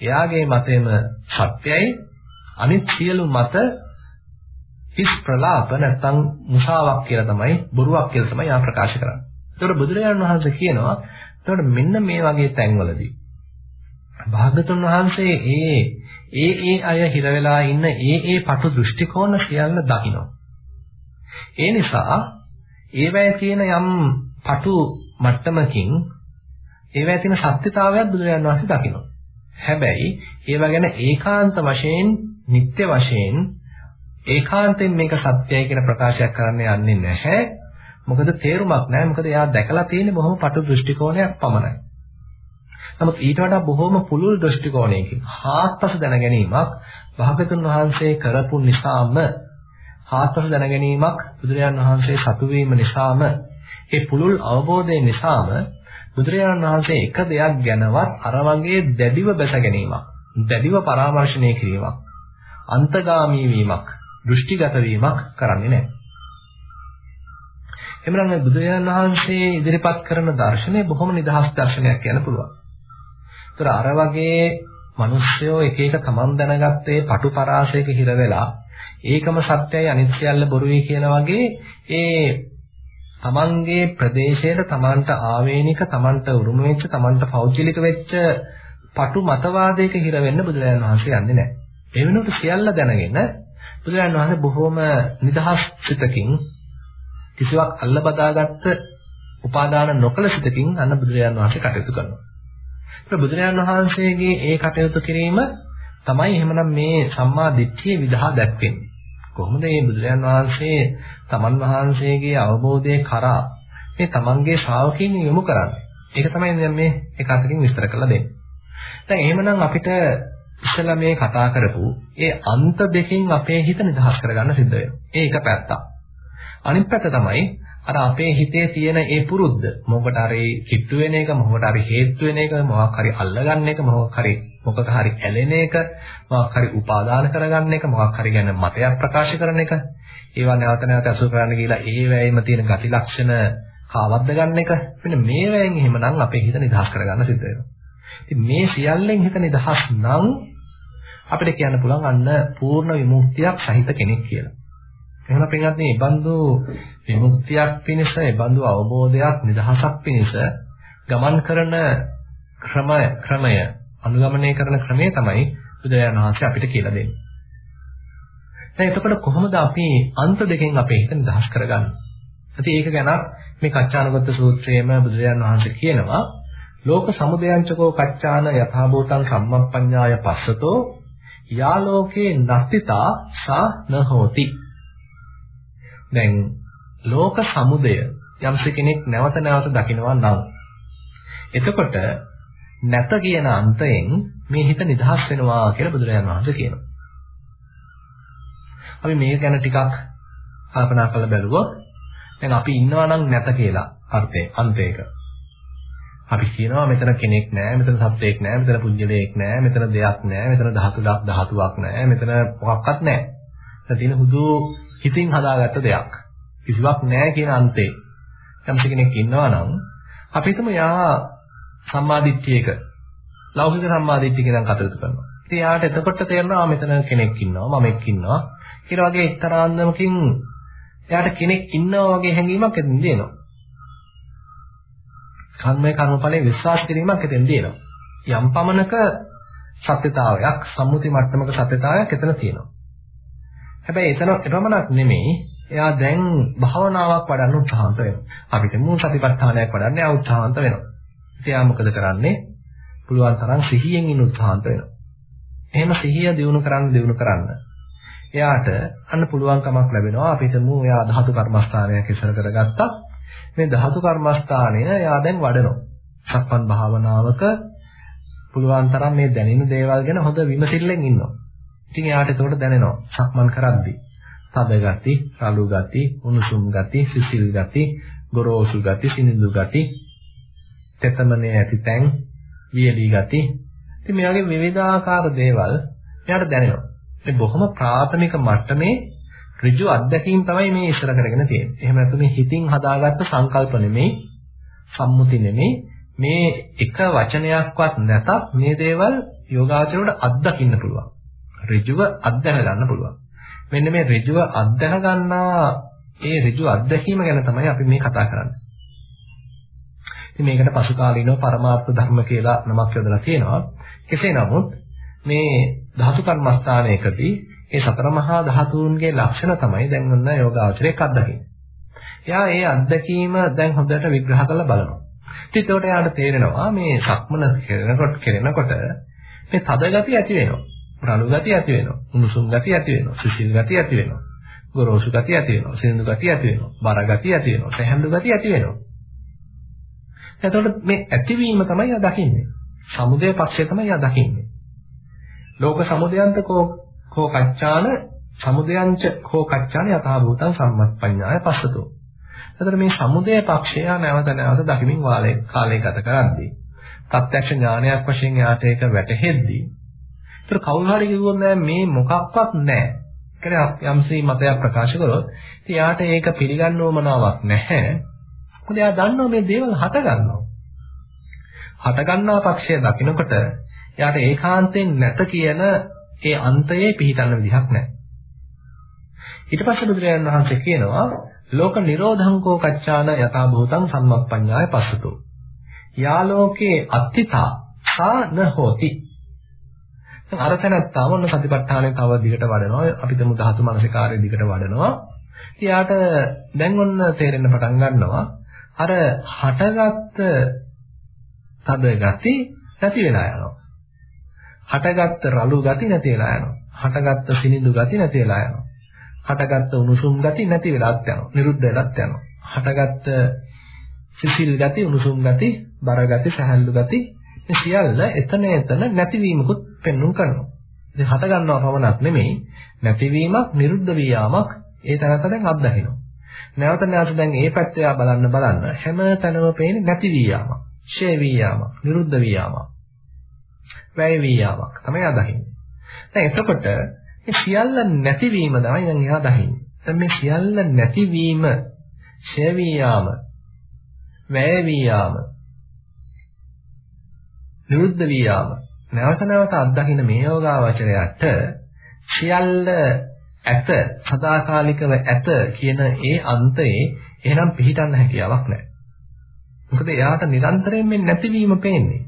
එයාගේ මතයම සත්‍යයි. අනිත් සියලු මත හිස් ප්‍රලාප නැත්නම් මුසාවක් කියලා තමයි බොරුවක් කියලා තමයි යා ප්‍රකාශ කරන්නේ. ඒතකොට බුදුරජාණන් වහන්සේ කියනවා එතකොට මෙන්න මේ වගේ තැන්වලදී භාගතුන් වහන්සේ ඒ ඒ ඒ අය හිර වෙලා ඉන්න ඒ ඒ පටු දෘෂ්ටි කෝණ සියල්ල දකිනවා. ඒ නිසා ඒවැය තියෙන යම් පටු මට්ටමකින් ඒවැය තියෙන සත්‍යතාවයක් බුදුරජාණන් වහන්සේ දකිනවා. හැබැයි ඒව ගැන ඒකාන්ත වශයෙන්, නිත්‍ය වශයෙන් ඒකාන්තයෙන් මේක සත්‍යයි කියන ප්‍රකාශයක් කරන්න යන්නේ නැහැ. මොකද තේරුමක් නැහැ. මොකද එයා දැකලා තියෙන්නේ බොහොම පටු දෘෂ්ටි කෝණයක් පමණයි. නමුත් ඊට වඩා බොහොම පුළුල් දෘෂ්ටි කෝණයකින් හාත්පස දැන ගැනීමක් භාගතුන් වහන්සේ කරපු නිසාම හාත්පස දැන ගැනීමක් බුදුරජාන් වහන්සේ සතු වීම නිසාම ඒ පුළුල් අවබෝධය නිසාම බුදුරජාණන් වහන්සේ එක දෙයක් ගැනවත් අර වගේ දැඩිව බැස ගැනීමක් දැඩිව පරාමර්ශණය කිරීමක් අන්තගාමී වීමක් දෘෂ්ටිගත වීමක් කරන්නේ නැහැ එමනම් බුදුරජාණන් වහන්සේ ඉදිරිපත් කරන දර්ශනය බොහොම නිදහස් දර්ශනයක් කියන්න පුළුවන්. ඒතර අර වගේ මිනිස්සයෝ එක එක තමන් දැනගත්තේ පටු පරාසයක හිර වෙලා ඒකම සත්‍යයි අනිත් සියල්ල බොරුයි කියන වගේ ඒ තමන්ගේ ප්‍රදේශයට තමන්ට ආවේනික තමන්ට උරුම වෙච්ච තමන්ට පෞද්ගලික වෙච්ච පටු මතවාදයක හිර වෙන්න බුදුරජාණන් වහන්සේ යන්නේ නැහැ. ඒ වෙනුවට සියල්ල දැනගෙන බුදුරජාණන් වහන්සේ බොහොම නිදහස් සිතකින් කිසිවක් අල්ල බදාගත්ත උපාදාන නොකල සිතකින් අන්න බුදුරජාණන් වහන්සේ කටයුතු කරනවා. ඒක බුදුරජාණන් වහන්සේගේ ඒ කටයුතු කිරීම තමයි එහෙමනම් මේ සම්මා දිට්ඨිය විදහා දැක්වෙන්නේ. කොහොමද මේ බුදුරජාණන් වහන්සේ තමන් වහන්සේගේ අවබෝධය කරා මේ තමන්ගේ ශ්‍රාවකයන් යොමු කරන්නේ. ඒක තමයි දැන් මේ එක අතකින් විස්තර කරලා දෙන්නේ. දැන් එහෙමනම් අපිට ඉස්සලා මේ කතා කරපු ඒ අන්ත දෙකෙන් අපේ හිත නිදහස් කරගන්න සිද්ධ වෙනවා. ඒ එක පැත්තක්. අනිත් පැත්ත තමයි අර අපේ හිතේ තියෙන ඒ පුරුද්ද මොකට හරි කිට්ටු වෙන එක මොකට හරි හේතු වෙන එක මොකක් හරි අල්ලගන්න එක මොකක් හරි මොකක හරි ඇලෙන එක මොකක් හරි උපාදාන කරගන්න එක මොකක් හරි ගැන මතයක් ප්‍රකාශ කරන එක. ඒවා නැවත නැවත අසු කරන්න කියලා ඒ වෑයෙම තියෙන ගති ලක්ෂණ කාවද්ද ගන්න එක. මෙන්න මේ වෑයෙන් එහෙමනම් අපේ හිත නිදහස් කරගන්න සිද්ධ වෙනවා. ඉතින් මේ සියල්ලෙන් හිත නිදහස් නම් අපිට කියන්න පුළුවන් අන්න පූර්ණ විමුක්තියක් සහිත කෙනෙක් කියලා. එහෙනම් පින්වත්නි මේ බඳු විමුක්තියක් පිණිස, මේ බඳු අවබෝධයක්, නිදහසක් පිණිස ගමන් කරන ක්‍රමය, ක්‍රමය, අනුගමනය කරන ක්‍රමය තමයි බුදුරජාණන් වහන්සේ අපිට කියලා දෙන්නේ. දැන් එතකොට කොහොමද අපි අන්ත දෙකෙන් අපේ හිත නිදහස් කරගන්නේ? ඉතින් ඒක ගැන මේ කච්චානගත සූත්‍රයේම බුදුරජාණන් වහන්සේ කියනවා ලෝක සමුදයංචකෝ කච්චාන යථාභූතං සම්මප්පඤ්ඤාය පස්සතෝ යා ලෝකේ නත්තිතා සා න හෝති දැන් ලෝක සමුදය යම්ස කෙනෙක් නැවත නැවත දකිනවා නම් එතකොට නැත කියන අන්තයෙන් මේ හිත නිදහස් වෙනවා කියලා බුදුරජාණන් වහන්සේ කියනවා. අපි මේක ගැන ටිකක් කල්පනා කරලා බැලුවොත් දැන් අපි ඉන්නවා නම් නැත කියලා අර්ථය අන්තයක. අපි කියනවා මෙතන කෙනෙක් නැහැ, මෙතන සත්වයක් නැහැ, මෙතන පුඤ්ජලයක් නැහැ, මෙතන දෙයක් නැහැ, මෙතන ධාතුවක් ධාතුවක් නැහැ, මෙතන මොකක්වත් නැහැ. එතන තියෙන හුදු හිතින් හදාගත්ත දෙයක්. කිසිවක් නැහැ කියන අන්තේ. යම්ස කෙනෙක් ඉන්නවා නම් අපි හිතමු යා සම්මාදිට්ඨියක ලෞකික සම්මාදිට්ඨියක ඉඳන් කටයුතු කරනවා. ඉතින් යාට එතකොට තේරෙනවා මෙතන කෙනෙක් ඉන්නවා, මමෙක් ඉන්නවා. කියලා වගේ එක්තරාන්දමකින් එයාට කෙනෙක් ඉන්නවා වගේ හැඟීමක් එතෙන් දෙනවා. කර්මයේ කර්මඵලයේ විශ්වාස කිරීමක් එතෙන් දෙනවා. යම් පමණක සත්‍යතාවයක්, සම්මුති මට්ටමක සත්‍යතාවයක් එතන තියෙනවා. හැබැයි එතන එපමණක් නෙමෙයි එයා දැන් භාවනාවක් වඩන්න උත්සාහන්ත වෙනවා. අපිට මූල සතිපට්ඨානයක් වඩන්න එයා උත්සාහන්ත වෙනවා. ඉතින් එයා මොකද කරන්නේ? පුළුවන් තරම් සිහියෙන් ඉන්න උත්සාහන්ත වෙනවා. එහෙම සිහිය දියුණු කරන්න දියුණු කරන්න. එයාට අන්න පුළුවන්කමක් ලැබෙනවා. අපිට මූ එයා ධාතු කර්මස්ථානයක් ඉස්සර කරගත්තා. මේ ධාතු කර්මස්ථානය එයා දැන් වඩනවා. සක්මන් භාවනාවක පුළුවන් තරම් මේ දැනෙන දේවල් ගැන හොඳ විමසිල්ලෙන් ඉන්නවා. ඉතින් එයාට ඒකට දැනෙනවා සක්මන් කරද්දී. තද ගති, රළු ගති, උණුසුම් ගති, සිසිල් ගති, ගොරෝසු ගති, සිනිඳු ගති, තෙතමනේ ඇති තැන්, වියලි ගති. ඉතින් මේ වගේ විවිධාකාර දේවල් එයාට දැනෙනවා. මේ බොහොම ප්‍රාථමික මට්ටමේ ඍජු අත්දැකීම් තමයි මේ ඉස්සර කරගෙන තියෙන්නේ. එහෙම නැත්නම් මේ හිතින් හදාගත්ත සංකල්ප නෙමෙයි, සම්මුති නෙමෙයි, මේ එක වචනයක්වත් නැතත් මේ දේවල් යෝගාචරයට අත්දකින්න පුළුවන්. ඍජුව අත්දැක ගන්න පුළුවන්. මෙන්න මේ ඍජුව අත්දැක ගන්නා ඒ ඍජු අත්දැකීම ගැන තමයි අපි මේ කතා කරන්නේ. ඉතින් මේකට පසු කාලීනව පරමාර්ථ ධර්ම කියලා නමක් යොදලා තියෙනවා. කෙසේ නමුත් මේ ධාතු කර්මස්ථානයකදී ඒ සතර මහා ධාතුන්ගේ ලක්ෂණ තමයි දැන් ඔන්න යෝගාචරයක් අත්දකින්නේ. එයා ඒ අත්දැකීම දැන් හොඳට විග්‍රහ කරලා බලනවා. ඉතින් ඒකට එයාට තේරෙනවා මේ සක්මන කරනකොට කරනකොට මේ තද ගතිය ඇති වෙනවා. රළු ගතිය ඇති වෙනවා. උණුසුම් ගතිය ඇති වෙනවා. සිසිල් ගතිය ඇති වෙනවා. ගොරෝසු ගතිය ඇති වෙනවා. සිනිඳු ගතිය ඇති වෙනවා. බර ගතිය ඇති වෙනවා. සැහැල්ලු ගතිය ඇති වෙනවා. එතකොට මේ ඇතිවීම තමයි ආ දකින්නේ. සමුදය පක්ෂය තමයි ආ දකින්නේ. ලෝක සමුදයන්ත කෝ කෝ කච්චාන සමුදයංච කෝ කච්චාන යථා භූතං සම්මප්පඤ්ඤාය පස්සතෝ. එතකොට මේ සමුදය පක්ෂය නැවත නැවත දකිමින් වාලේ කාලය ගත කරද්දී ප්‍රත්‍යක්ෂ ඥානයක් වශයෙන් යාට ඒක වැටහෙද්දී ඒතර කවුරු හරි කිව්වොත් නෑ මේ මොකක්වත් නෑ. කියන්නේ යම්සේ මතයක් ප්‍රකාශ කරොත් ඉතින් යාට ඒක පිළිගන්න ඕමනාවක් නැහැ. මොකද එයා දන්නවා මේ දේවල් හට ගන්නවා. හට ගන්නා පක්ෂය දකිනකොට එයාට ඒකාන්තයෙන් නැත කියන ඒ අන්තයේ පිහිටන්න විදිහක් නැහැ. ඊට පස්සේ බුදුරජාණන් වහන්සේ කියනවා ලෝක නිරෝධංකෝ කච්චාන යථා භූතං සම්මප්පඤ්ඤාය පස්සතෝ. යාලෝකේ අත්තිතා සා න හෝති. දැන් අර තැනත්තාම ඔන්න සතිපට්ඨානෙ තව දිගට වඩනවා. අපි තමු ධාතු මනසිකාරය දිගට වඩනවා. එයාට දැන් ඔන්න තේරෙන්න පටන් ගන්නවා. අර හටගත්ත තද ගති නැති වෙලා යනවා. හටගත්ත රළු ගති නැති වෙලා යනවා. හටගත්ත සිනිඳු ගති නැති වෙලා යනවා. හටගත්ත උණුසුම් ගති නැති වෙලාත් යනවා. නිරුද්ධ වෙලාත් යනවා. හටගත්ත සිසිල් ගති, උණුසුම් ගති, බර ගති, සහැල්ලු ගති මේ සියල්ල එතන එතන නැතිවීමකුත් පෙන්වුම් කරනවා. ඉතින් හට ගන්නවා පමණක් නෙමෙයි නැතිවීමක්, නිරුද්ධ වීයාමක් ඒ තරත දැන් අත්දකිනවා. නැවත නැවත දැන් මේ පැත්තේ බලන්න බලන්න හැම තැනම පේන්නේ නැති වීයාමක්, ඡේ වීයාමක්, නිරුද්ධ වීයාමක්, වැය වීයාමක් තමයි අදහින්නේ. දැන් එතකොට මේ සියල්ල නැතිවීම තමයි දැන් එහා දහින්නේ. දැන් මේ සියල්ල නැතිවීම, ඡේ වීයාම, වැය වීයාම නිරුද්ධ වී යාම නැවත නැවත අත්දකින්න මේ යෝගාවචරයට සියල්ල ඇත සදාකාලිකව ඇත කියන ඒ අන්තයේ එහෙනම් පිළිටන්න හැකියාවක් නැහැ. මොකද එයාට නිරන්තරයෙන් මේ නැතිවීම පේන්නේ.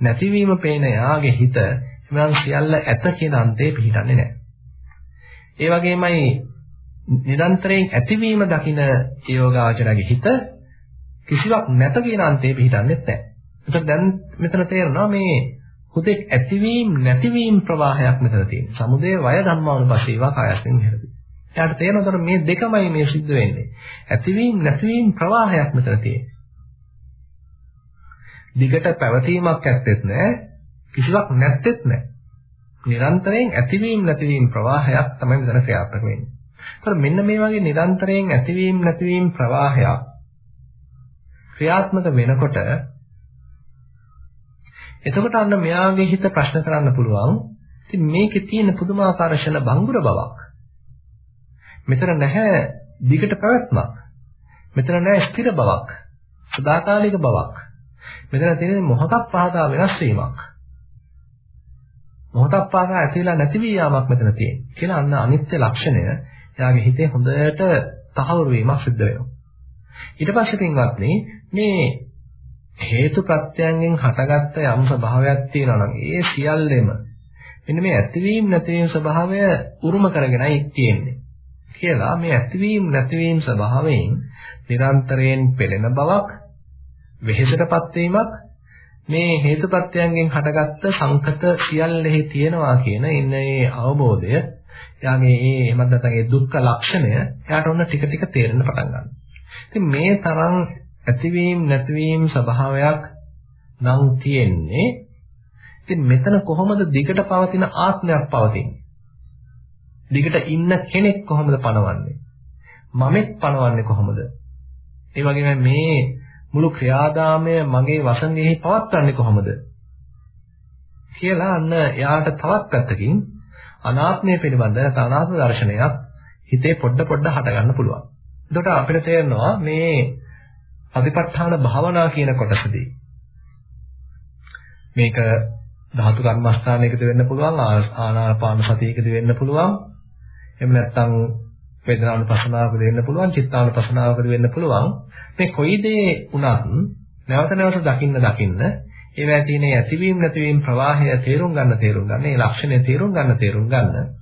නැතිවීම පේන එයාගේ හිත එමනම් සියල්ල ඇත කියන අන්තයේ පිළිටන්නේ නැහැ. ඒ වගේමයි නිරන්තරයෙන් ඇතිවීම දකින යෝගාචරගේ හිත කිසිවක් නැත කියන අන්තයේ පිළිටන්නේ නැහැ. එතකොට දැන් මෙතන තේරෙනවා මේ හුදෙක් ඇතිවීම නැතිවීම ප්‍රවාහයක් මෙතන තියෙනවා. සමුදය වය ධම්මානුපස්සීවා කායස්මින් විහෙරති. එයාට තේරෙනතර මේ දෙකමයි මේ සිද්ධ වෙන්නේ. ඇතිවීම නැතිවීම ප්‍රවාහයක් මෙතන තියෙනවා. දිගට පැවතීමක් ඇත්තෙත් නැහැ. කිසිවක් නැත්තෙත් නැහැ. නිරන්තරයෙන් ඇතිවීම නැතිවීම ප්‍රවාහයක් තමයි මෙතන ක්‍රියාත්මක වෙන්නේ. ඒතර මෙන්න මේ වගේ නිරන්තරයෙන් ඇතිවීම නැතිවීම ප්‍රවාහයක් ක්‍රියාත්මක වෙනකොට එතකොට අන්න මෙයාගේ හිත ප්‍රශ්න කරන්න පුළුවන්. ඉතින් මේකේ තියෙන පුදුමාකාර ශන බංගුර බවක්. මෙතන නැහැ දිගට පැවැත්මක්. මෙතන නැහැ ස්ථිර බවක්. සදාකාලික බවක්. මෙතන තියෙන මොහොතක් පහදා වෙනස් වීමක්. මොහොතක් පහදා ඇතිලා නැති වී යාමක් මෙතන තියෙනවා. කියලා අන්න අනිත්‍ය ලක්ෂණය එයාගේ හිතේ හොඳට තහවුරු වීමක් සිද්ධ වෙනවා. ඊට පස්සේ පින්වත්නි මේ හේතු ප්‍රත්‍යයෙන් හටගත්ත යම් ස්වභාවයක් තියෙනවා නම් ඒ සියල්ලෙම මෙන්න මේ ඇතිවීම නැතිවීම ස්වභාවය උරුම කරගෙනයි තියෙන්නේ කියලා මේ ඇතිවීම නැතිවීම ස්වභාවයෙන් නිරන්තරයෙන් පෙළෙන බවක් වෙහෙසටපත් වීමක් මේ හේතුපත්‍යයෙන් හටගත්ත සංකත සියල්ලෙහි තියෙනවා කියන ඉන්නේ අවබෝධය එයාගේ ඒ එහෙමත් නැත්නම් ඒ දුක්ඛ ලක්ෂණය එයාට ඔන්න ටික ටික තේරෙන්න පටන් ගන්නවා. ඉතින් මේ තරම් ඇතිවීම නැතිවීම ස්වභාවයක් නම් තියෙන්නේ. ඉතින් මෙතන කොහොමද දිගට පවතින ආත්මයක් පවතින්නේ? දිගට ඉන්න කෙනෙක් කොහොමද පණවන්නේ? මමෙක් පණවන්නේ කොහොමද? ඒ වගේම මේ මුළු ක්‍රියාදාමය මගේ වසඟෙහි පවත්වන්නේ කොහොමද? කියලා අන්න එයාට තවත් පැත්තකින් අනාත්මය පිළිබඳ අනාත්ම දර්ශනයක් හිතේ පොඩ පොඩ හට ගන්න පුළුවන්. එතකොට අපිට තේරෙනවා මේ අධිපට්ඨාන භාවනා කියන කොටසදී. මේක ධාතු කර්මස්ථානයකද වෙන්න පුළුවන් ආනාපාන සතියකද වෙන්න පුළුවන්. එහෙම නැත්නම් වේදනානුපස්සනාවකද වෙන්න පුළුවන් චිත්තානුපස්සනාවකද වෙන්න පුළුවන්. මේ කොයි දේ වුණත් නැවත නැවත දකින්න දකින්න ඒවැය තියෙන ඇතිවීම නැතිවීම ප්‍රවාහය තේරුම් ගන්න තේරුම් ගන්න ඒ ලක්ෂණය තේරුම් ගන්න තේරුම් ගන්න.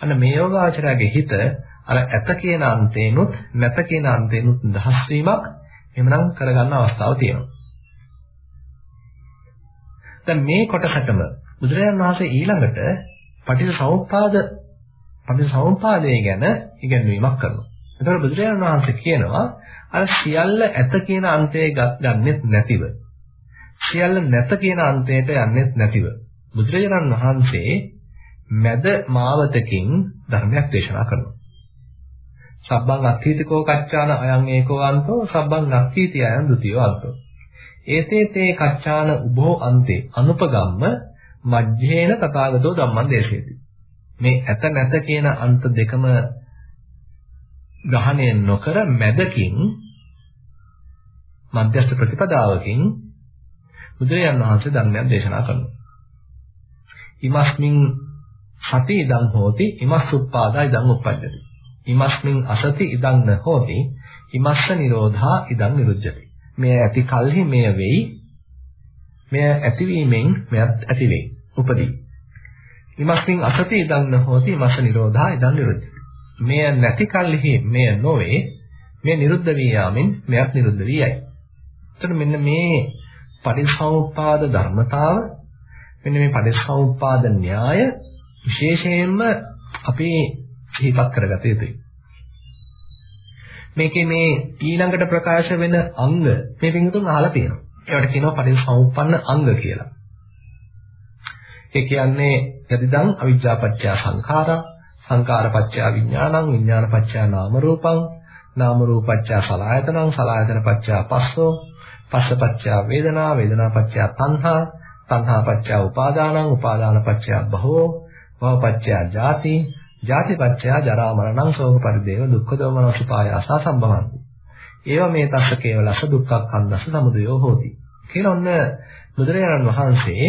අන්න මේ යෝගාචරයේ හිත අර ඇත කියන අන්තේනොත් නැත කියන අන්තේනොත් දහස් වීමක් එහෙමනම් කරගන්න අවස්ථාව තියෙනවා. දැන් මේ කොටසටම බුදුරජාණන් වහන්සේ ඊළඟට පටිච්චසමුප්පාද පටිච්චසමුප්පාදය ගැන ඉගැන්වීමක් කරනවා. එතකොට බුදුරජාණන් වහන්සේ කියනවා අර සියල්ල ඇත කියන අන්තයේ ගන්නෙත් නැතිව සියල්ල නැත කියන අන්තයට යන්නෙත් නැතිව බුදුරජාණන් වහන්සේ මැද මාවතකින් ධර්මයක් දේශනා කරනවා. සබ්බං අත්ථීතිකෝ කච්චාන අයං ඒකෝ අන්තෝ සබ්බං නක්ඛීති අයං ဒ ුතියෝ අන්තෝ ඒතේ තේ කච්චාන උභෝ අන්තේ අනුපගම්ම මජ්ජේන තථාගතෝ ධම්මං දේශේති මේ ඇත නැත කියන අන්ත දෙකම ග්‍රහණය නොකර මැදකින් මධ්‍යස්ථ ප්‍රතිපදාවකින් බුදුරජාණන් වහන්සේ ධර්මයක් දේශනා කරනවා. ඉමස්මින් සති ඉදං හෝති ඉමස්සුප්පාදා ඉදං උප්පජ්ජති. ඉමස්මින් අසති ඉදන්න හෝති. ඉමස්ස නිරෝධා ඉදන් නිරුද්ධති මෙය ඇති කල්හි මෙය වෙයි. මෙය ඇතිවීමෙන් මෙයත් ඇති වෙයි. උපදී. ඉමස්මින් අසති ඉදන්න හෝති. ඉමස්ස නිරෝධා ඉදන් නිරුද්ධති මෙය නැති කල්හි මෙය නොවේ. මෙය නිරුද්ධ වී යාමෙන් මෙයත් නිරුද්ධ වී යයි. එතකොට මෙන්න මේ පටිච්චසමුප්පාද ධර්මතාව මෙන්න මේ පටිච්චසමුප්පාද න්‍යාය විශේෂයෙන්ම අපි සිහිපත් කරගත යුතුයි. මේකේ මේ ඊළඟට ප්‍රකාශ වෙන අංග මේ පිටුතුන් අහලා තියෙනවා. ඒවට කියනවා පටිච්චසමුප්පන්න අංග කියලා. ඒ කියන්නේ යදිදං අවිජ්ජාපච්චය සංඛාරා සංඛාරපච්චය විඥානං විඥානපච්චය නාම රූපං නාම රූපච්චය සලආයතනං සලආයතනපච්චය පස්සෝ පස්සපච්චය වේදනා වේදනාපච්චය තණ්හා තණ්හාපච්චය උපාදානං උපාදානපච්චය භවෝ භවපච්චය ජාති ජාතිපච්චය ජරා මරණං ශෝක පරිදේව දුක්ඛ දෝමන සුපායාස සම්භවಂತಿ ඒව මේ තස්ස කේවලස දුක්ඛක්ඛන්දස සමුදයෝ හෝති. කියලා ඔන්න බුදුරජාණන් වහන්සේ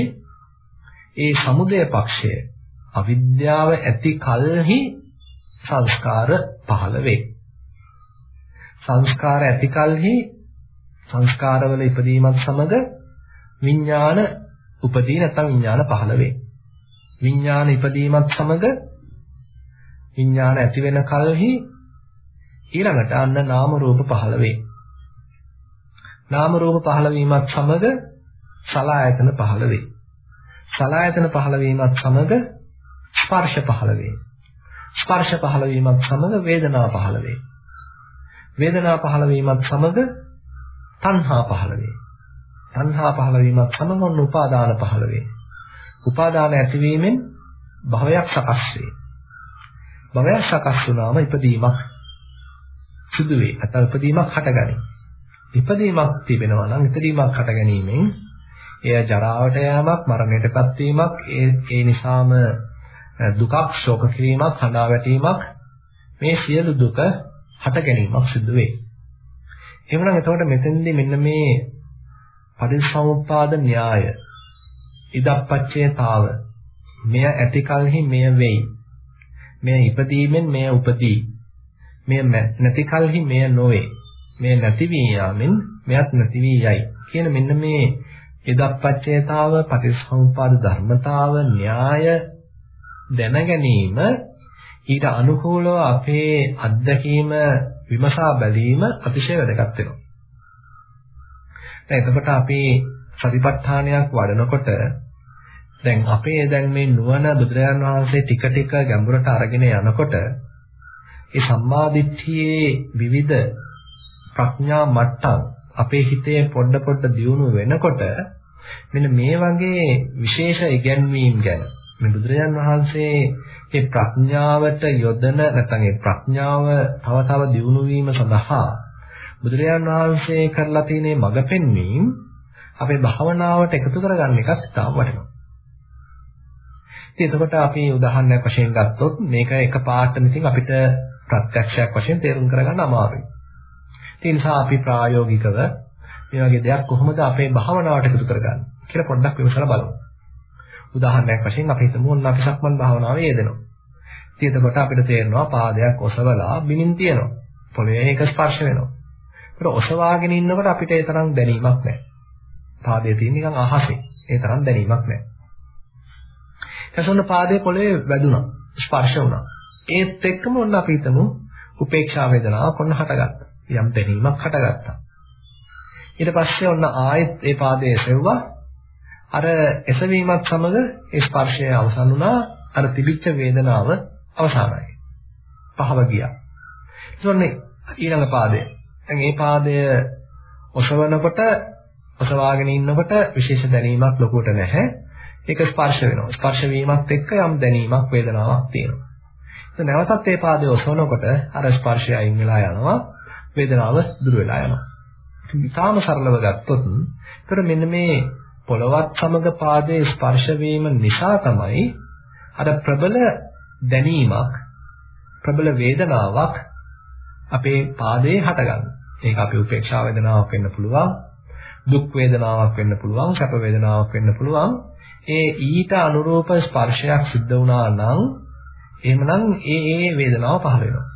ඒ සමුදය පක්ෂය අවිද්‍යාව ඇති කලෙහි සංස්කාර පහළ වේ සංස්කාර ඇති කලෙහි සංස්කාරවල ඉපදීමත් සමග විඥාන උපදී නැත්නම් විඥාන පහළ වේ. විඥාන ඉපදීමත් සමග විඥාන ඇති වෙන කලෙහි ඊළඟට අන්න නාම රූප පහළ වේ. නාම රූප පහළ වීමත් සමග සලආයතන පහළ වේ. සලආයතන පහළ වීමත් සමග ස්පර්ශ පහළ වේ. ස්පර්ශ පහළ වීමත් සමග වේදනා පහළ වේ. වේදනා පහළ වීමත් සමග තණ්හා පහළ වේ. තණ්හා පහළ වීමත් සමග ඔන්න උපාදාන පහළ වේ. උපාදාන ඇතිවීමෙන් භවයක් සකස් වේ. භවයක් සකස් වුණාම ඉපදීමක් සිදු වේ. අතල් ඉපදීමක් හටගනී. ඉපදීමක් තිබෙනවා නම් ඉපදීමක් හට ගැනීමෙන් එය ජරාවට යෑමක් මරණයටපත් වීමක් ඒ ඒ නිසාම දුකක් ශෝක කිරීමක් හඬා වැටීමක් මේ සියලු දුක හට ගැනීමක් සිදු වේ. එහෙමනම් එතකොට මෙතෙන්දී මෙන්න මේ පරිසම්පාද න්‍යාය ඉදප්පච්චේතාව මෙය ඇති කලෙහි මෙය වෙයි. මෙය ඉපදීමෙන් මෙය උපදී. මෙය නැති කලෙහි මෙය නොවේ. මෙය නැති වී යාමෙන් මෙයත් නැති වී යයි. කියන මෙන්න මේ ඉදප්පච්චේතාව පටිච්චසමුප්පාද ධර්මතාව න්‍යාය දැන ගැනීම ඊට අනුකූලව අපේ අත්දැකීම විමසා බැලීම අතිශය වැදගත් වෙනවා. දැන් එතකොට අපි සතිපට්ඨානයක් වඩනකොට දැන් අපේ දැන් මේ නුවණ බුදුරජාණන් වහන්සේ ටික ටික ගැඹුරට අරගෙන යනකොට ඒ සම්මාදිට්ඨියේ විවිධ ප්‍රඥා මට්ටම් අපේ හිතේ පොඩ පොඩ දියුණු වෙනකොට මෙන්න මේ වගේ විශේෂ ඉගැන්වීම් ගැන මේ බුදුරජාන් වහන්සේ මේ ප්‍රඥාවට යොදන නැත්නම් ඒ ප්‍රඥාව තව තව දියුණු වීම සඳහා බුදුරජාන් වහන්සේ කරලා තියෙන මඟ පෙන්වීම අපේ භාවනාවට එකතු කරගන්න එකත් ඉතාම වටිනවා. ඉතින් එතකොට අපි උදාහරණයක් වශයෙන් ගත්තොත් මේක එක පාඩම් ඉතින් අපිට ප්‍රත්‍යක්ෂයක් වශයෙන් තේරුම් කරගන්න අමාරුයි. ඒ නිසා අපි ප්‍රායෝගිකව මේ වගේ දෙයක් කොහොමද අපේ භාවනාවට එකතු කරගන්නේ කියලා පොඩ්ඩක් විමසලා බලමු. උදාහරණයක් වශයෙන් අපි හිතමු ඔන්න අපි සක්මන් භාවනාවේ යෙදෙනවා. ඉතින් එතකොට අපිට තේරෙනවා පාදයක් ඔසවලා බිමින් තියෙනවා. පොළවේ ඒක ස්පර්ශ වෙනවා. ඒක ඔසවාගෙන ඉන්නකොට අපිට ඒ තරම් දැනීමක් නැහැ. පාදයේ තියෙන නිකන් අහසේ. ඒ තරම් දැනීමක් නැහැ. ඊටසොන්න පාදයේ පොළවේ වැදුනා. ස්පර්ශ වුණා. ඒත් එක්කම ඔන්න අපි හිතමු උපේක්ෂා වේදනාවක් ඔන්න හටගත්තා. යම් දැනීමක් හටගත්තා. ඊට පස්සේ ඔන්න ආයෙත් ඒ පාදයේ එසෙව්වා. අර එසවීමත් සමග ඒ ස්පර්ශය අවසන් වුණා. අර තිබිච්ච වේදනාව අවසానයි. පහව ගියා. ඊළඟ ඊළඟ පාදය. දැන් මේ පාදය ඔසවනකොට ඔසවාගෙන ඉන්නකොට විශේෂ දැනීමක් ලොකුවට නැහැ. ඒක ස්පර්ශ වෙනවා. ස්පර්ශ වීමත් එක්ක යම් දැනීමක් වේදනාවක් තියෙනවා. ඒක නැවතත් ඒ පාදය ඔසවනකොට අර ස්පර්ශය අයින් වෙලා යනවා. වේදනාව දුර වෙලා යනවා. ඉතාලම සරලව ගත්තොත් ඒතර මෙන්න මේ පොළවත් සමග පාදයේ ස්පර්ශ වීම නිසා තමයි අර ප්‍රබල දැනීමක් ප්‍රබල වේදනාවක් අපේ පාදයේ හටගන්නේ. ඒක අපේ උපේක්ෂා වේදනාවක් වෙන්න පුළුවන්, දුක් වේදනාවක් වෙන්න පුළුවන්, සැප වේදනාවක් වෙන්න පුළුවන්. ඒ ඊට අනුරූප ස්පර්ශයක් සිද්ධ වුණා නම් එහෙමනම් ඒ ඒ වේදනාව පහළ වෙනවා.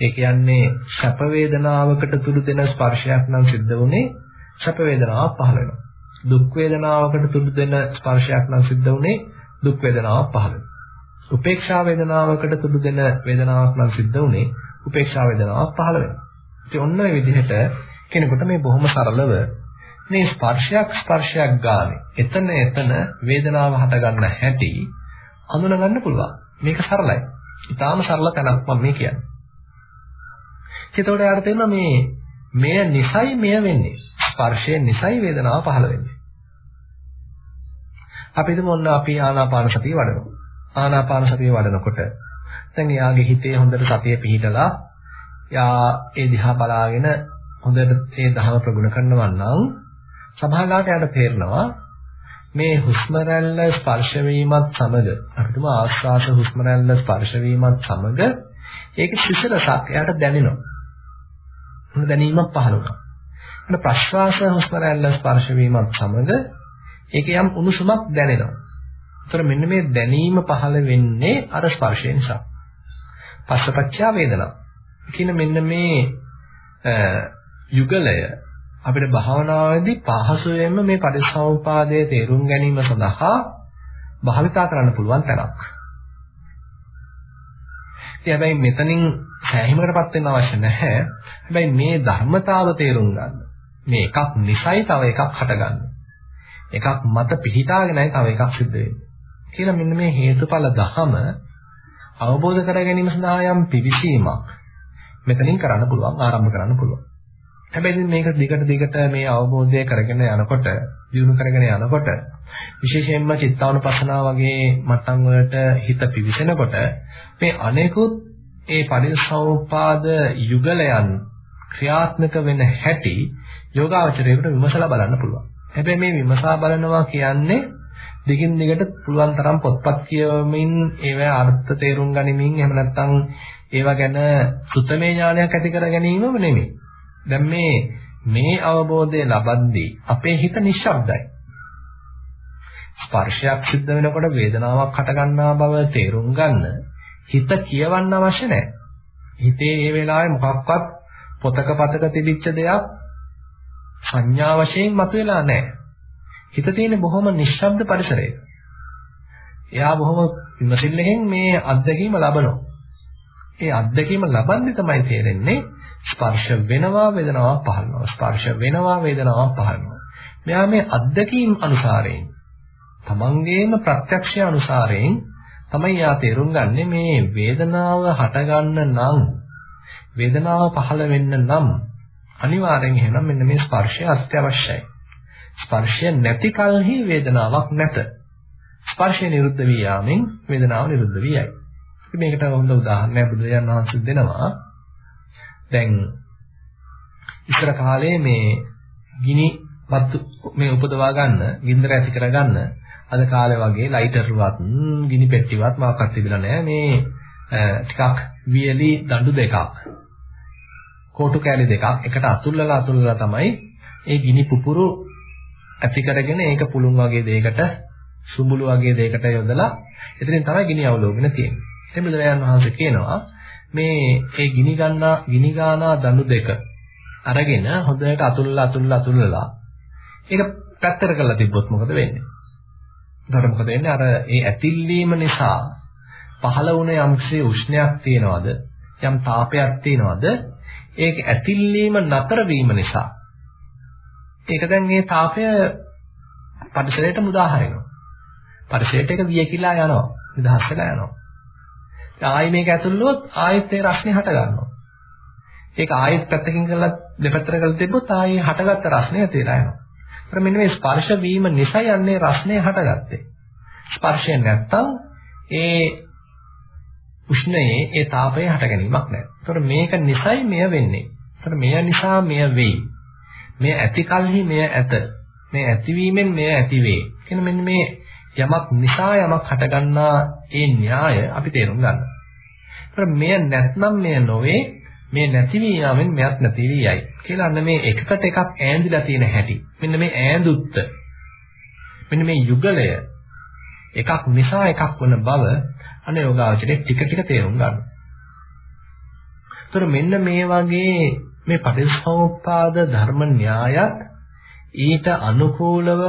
ඒ කියන්නේ සැප වේදනාවකට තුරු දෙන ස්පර්ශයක් නම් සිද්ධ වුනේ සැප වේදනාවක් පහළ වෙනවා. දුක් වේදනාවකට තුරු දෙන ස්පර්ශයක් නම් සිද්ධ වුනේ දුක් වේදනාවක් පහළ වෙනවා. උපේක්ෂා වේදනාවකට තුරු දෙන වේදනාවක් නම් සිද්ධ වුනේ උපේක්ෂා වේදනාවක් පහළ වෙනවා. ඉතින් ඔන්න ඔය විදිහට කෙනෙකුට මේ බොහොම සරලව මේ ස්පර්ශයක් ස්පර්ශයක් ගානේ එතන එතන වේදනාව හට ගන්න හැටි හඳුනා ගන්න පුළුවන්. මේක සරලයි. ඊටාම සරල තැනක් මම මේ කියන්නේ. එතකොට යාට තේරෙනවා මේ මෙය නිසයි මෙය වෙන්නේ. ස්පර්ශයෙන් නිසයි වේදනාව පහළ වෙන්නේ. අපි හිතමු ඔන්න අපි ආනාපාන සතිය වඩනවා. ආනාපාන සතිය වඩනකොට දැන් එයාගේ හිතේ හොඳට සතිය පිහිටලා යා ඒ දිහා බලාගෙන හොඳට ඒ දහම ප්‍රගුණ කරනවා නම් සමහරවිට යාට තේරෙනවා මේ හුස්ම රැල්ල ස්පර්ශ වීමත් සමග අපිටම ආස්වාස හුස්ම රැල්ල ස්පර්ශ වීමත් සමග ඒකේ සිසිලසක් එයාට දැනෙනවා. මොන දැනීමක් පහළ වුණා. එතන ප්‍රශ්වාස හුස්ම රැල්ල ස්පර්ශ වීමත් සමග ඒකේ යම් උණුසුමක් දැනෙනවා. ඒතර මෙන්න මේ දැනීම පහළ වෙන්නේ අර ස්පර්ශය නිසා. පස්සපච්චා වේදනා. කියන මෙන්න මේ යුගලය අපිට භාවනාවේදී පහසුවෙන්ම මේ පරිසම්පාදයේ තේරුම් ගැනීම සඳහා භාවිතා කරන්න පුළුවන් තැනක්. ඉතින් හැබැයි මෙතනින් සෑහීමකටපත් වෙන්න අවශ්‍ය නැහැ. හැබැයි මේ ධර්මතාව තේරුම් ගන්න. මේ එකක් නිසයි තව එකක් හටගන්න. එකක් මත පිහිටාගෙනයි තව එකක් සිද්ධ වෙන්නේ. කියලා මෙන්න මේ හේතුඵල ධහම අවබෝධ කර ගැනීම සඳහා යම් පිවිසීමක් මෙතනින් කරන්න පුළුවන් ආරම්භ කරන්න පුළුවන්. හැබැයි මේක දිගට දිගට මේ අවබෝධය කරගෙන යනකොට දියුණු කරගෙන යනකොට විශේෂයෙන්ම චිත්තානුපස්සනාව වගේ මට්ටම් වලට හිත පිවිසෙනකොට මේ අනෙකුත් ඒ පරිසෝපාද යුගලයන් ක්‍රියාත්මක වෙන හැටි යෝගාවචරයට විමසලා බලන්න පුළුවන්. හැබැයි මේ විමසා බලනවා කියන්නේ දිගින් දිගට පුළුවන් තරම් පොත්පත් කියවමින් ඒවා අර්ථ තේරුම් ගනිමින් එහෙම නැත්නම් ඒවා ගැන සුතමේ ඥානයක් ඇති කර ගැනීමම නෙමෙයි. දැන් මේ මේ අවබෝධය ලබද්දී අපේ හිත නිශ්ශබ්දයි. ස්පර්ශයක් සිද්ධ වෙනකොට වේදනාවක් හටගන්නා බව තේරුම් ගන්න හිත කියවන්න අවශ්‍ය නැහැ. හිතේ මේ වෙලාවේ මොකක්වත් පොතක පතක තිබිච්ච දෙයක් සංඥා වශයෙන් මතුවලා නැහැ. හිත තියෙන බොහොම නිශ්ශබ්ද පරිසරයක. එයා බොහොම විමසිල්ලෙන් මේ අත්දැකීම ලබනවා. ඒ අත්දැකීම ලබන්නේ තමයි තේරෙන්නේ ස්පර්ශ වෙනවා වේදනාවක් පහළනවා. ස්පර්ශ වෙනවා වේදනාවක් පහළනවා. මෙයා මේ අත්දැකීම් අනුසාරයෙන් තමන්ගේම ප්‍රත්‍යක්ෂය අනුසාරයෙන් තමයි යා තේරුම් ගන්නේ මේ වේදනාව හටගන්න නම් වේදනාව පහළ වෙන්න නම් අනිවාර්යෙන් එහෙනම් මෙන්න මේ ස්පර්ශය අත්‍යවශ්‍යයි. ස්පර්ශය නැති කලෙහි වේදනාවක් නැත. ස්පර්ශය නිරුද්ධ වී යාමෙන් වේදනාව නිරුද්ධ වී යයි. මේකට හොඳ උදාහරණයක් බුදුරජාණන් වහන්සේ දෙනවා. දැන් ඉස්සර කාලේ මේ ගිනි වත්තු මේ උපදවා ගන්න, ගින්දර ඇති කර ගන්න අද කාලේ වගේ ලයිටර්වත්, ගිනි පෙට්ටිවත් මොකක්වත් තිබිලා නැහැ. මේ ටිකක් වියලි දඬු දෙකක් කෝටු කෑලි දෙකක් එකට අතුල්ලලා අතුල්ලලා තමයි ඒ ගිනි පුපුරු ඇති කරගෙන ඒක පුළුන් වගේ දෙයකට සුඹුළු වගේ දෙයකට යොදලා එතනින් තමයි ගිනි අවලෝකන තියෙන්නේ. එතෙන් බුදුරජාණන් වහන්සේ කියනවා මේ ඒ ගිනි ගන්නා ගිනි ගානා දණු දෙක අරගෙන හොඳට අතුල්ලා අතුල්ලා අතුල්ලා ඒක පැත්තට කරලා තිබ්බොත් මොකද වෙන්නේ? එතකොට මොකද වෙන්නේ? අර ඒ ඇතිල්වීම නිසා පහළ වුණ යම්කිසි උෂ්ණයක් තියනවද? යම් තාපයක් තියනවද? ඒක ඇතිල්වීම නතර වීම නිසා ඒක දැන් මේ තාපය පරිසරයට මුදා හරිනවා. පරිසරයට ඒක වියකිලා යනවා. නිදහස් වෙලා යනවා. ආයි මේක ඇතුළොත් ආයෙත් ඒ රස්නේ හට ගන්නවා. ඒක ආයෙත් පැත්තකින් කරලා දෙපැත්තට කරලා තිබ්බොත් ආයෙ හටගත්ත රස්නේ තේරා යනවා. ඒතර මෙන්න මේ ස්පර්ශ වීම නිසා යන්නේ රස්නේ හටගත්තේ. ස්පර්ශය නැත්තම් ඒ උෂ්ණයේ ඒ තාපය හට ගැනීමක් නැහැ. ඒතර මේක නිසයි මෙය වෙන්නේ. ඒතර මෙය නිසා මෙය වෙයි. මේ ඇති කලෙහි මෙය ඇත. මේ ඇතිවීමෙන් මෙය ඇති වේ. කියන මෙන්න මේ යමක් නිසා යමක් හටගන්නා ඒ න්‍යාය අපි තේරුම් ගන්නවා. ඒතර මෙය නැත්නම් මෙය නොවේ මේ නැති වී යාමෙන් මෙයක් නැති වී යයි. කියලා අන්න මේ එකකට එකක් ඈඳිලා තියෙන හැටි. මෙන්න මේ ඈඳුත්ත. මෙන්න මේ යුගලය එකක් නිසා එකක් වන බව අනේ යෝගාවචරයේ ටික ටික තේරුම් ගන්නවා. ඒතර මෙන්න මේ වගේ මේ පටිච්චසමුප්පාද ධර්ම න්‍යායත් ඊට අනුකූලව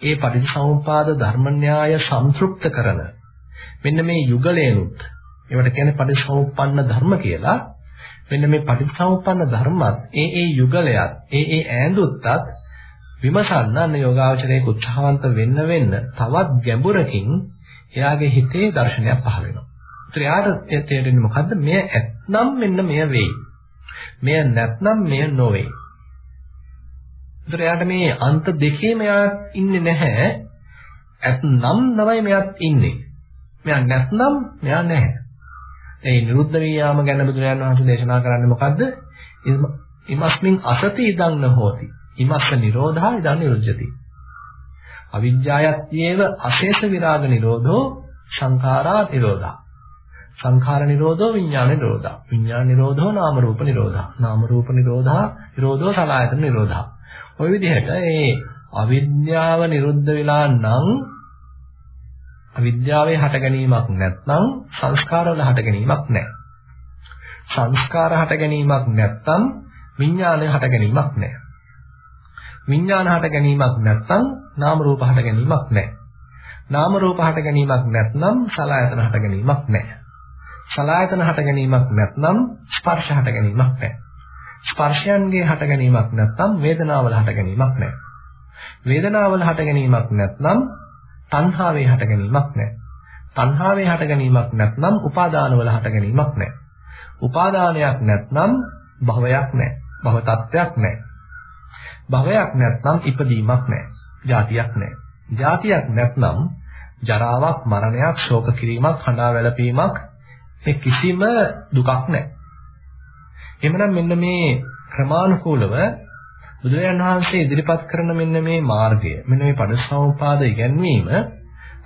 ඒ පටිච්චසමුපාද ධර්ම න්‍යාය සම්ප්‍රුක්ත කරන මෙන්න මේ යුගලේනුත් ඒවට කියන්නේ පටිච්චසමුප්පන්න ධර්ම කියලා මෙන්න මේ පටිච්චසමුප්පන්න ධර්මත් ඒ ඒ යුගලයක් ඒ ඒ ඈඳුත්තත් විමසන්න අන්න යෝගාවචරයේ උත්සාහවන්ත වෙන්න වෙන්න තවත් ගැඹුරකින් එයාගේ හිතේ දර්ශනයක් පහළ වෙනවා. ඒතර එයාට තේරෙන්නේ මොකද්ද? මෙය ඇත්නම් මෙන්න මෙය වෙයි. මෙය නැත්නම් මෙය නොවේ. ඒතර එයාට මේ අන්ත දෙකේම එයා ඉන්නේ නැහැ. ඇත්නම් තමයි මෙයාත් ඉන්නේ. මෙයා නැත්නම් මෙයා නැහැ. ඒ නිරුද්ධ වියාම ගැන බුදුරජාණන් වහන්සේ දේශනා කරන්නේ මොකද්ද? ඉමස්මින් අසති ඉදං නහෝති. ඉමස්ස නිරෝධා ඉදං නිරුද්ධති. අවිජ්ජායත්‍යේව අශේෂ විරාග නිරෝධෝ සංඛාරා නිරෝධා. සංඛාර නිරෝධෝ විඥාන නිරෝධා. විඥාන නිරෝධෝ නාම රූප නිරෝධා. නාම රූප නිරෝධා නිරෝධෝ සලආයතන නිරෝධා. ওই විදිහට මේ අවිද්‍යාව නිරුද්ධ වෙලා නම් අවිද්‍යාවේ හට ගැනීමක් නැත්නම් සංස්කාරවල හට ගැනීමක් නැහැ. සංස්කාර හට ගැනීමක් නැත්නම් විඥානය හට ගැනීමක් නැහැ. විඥාන හට ගැනීමක් නැත්නම් නාම රූප හට ගැනීමක් නැහැ. නාම රූප හට ගැනීමක් නැත්නම් සලආයතන හට ගැනීමක් නැහැ. සලආයතන හට ගැනීමක් නැත්නම් ස්පර්ශ හට ගැනීමක් නැහැ. ස්පර්ශයන්ගේ හට ගැනීමක් නැත්නම් වේදනාවල හට ගැනීමක් නැහැ. වේදනාවල හට ගැනීමක් නැත්නම් තණ්හාවේ හට ගැනීමක් නැහැ. තණ්හාවේ හට ගැනීමක් නැත්නම් උපාදානවල හට ගැනීමක් නැහැ. උපාදානයක් නැත්නම් භවයක් නැහැ. භව තත්ත්වයක් නැහැ. භවයක් නැත්නම් ඉපදීමක් නැහැ. ජාතියක් නැහැ. ජාතියක් නැත්නම් ජරාවක්, මරණයක්, ශෝක කිරීමක්, හඬා වැළපීමක් මේ කිසිම දුකක් නැහැ. එhmenan මෙන්න මේ ක්‍රමානුකූලව බුදුරජාණන් වහන්සේ ඉදිරිපත් කරන මෙන්න මේ මාර්ගය මෙන්න මේ පටිච්චසමුපාද ඉගැන්වීම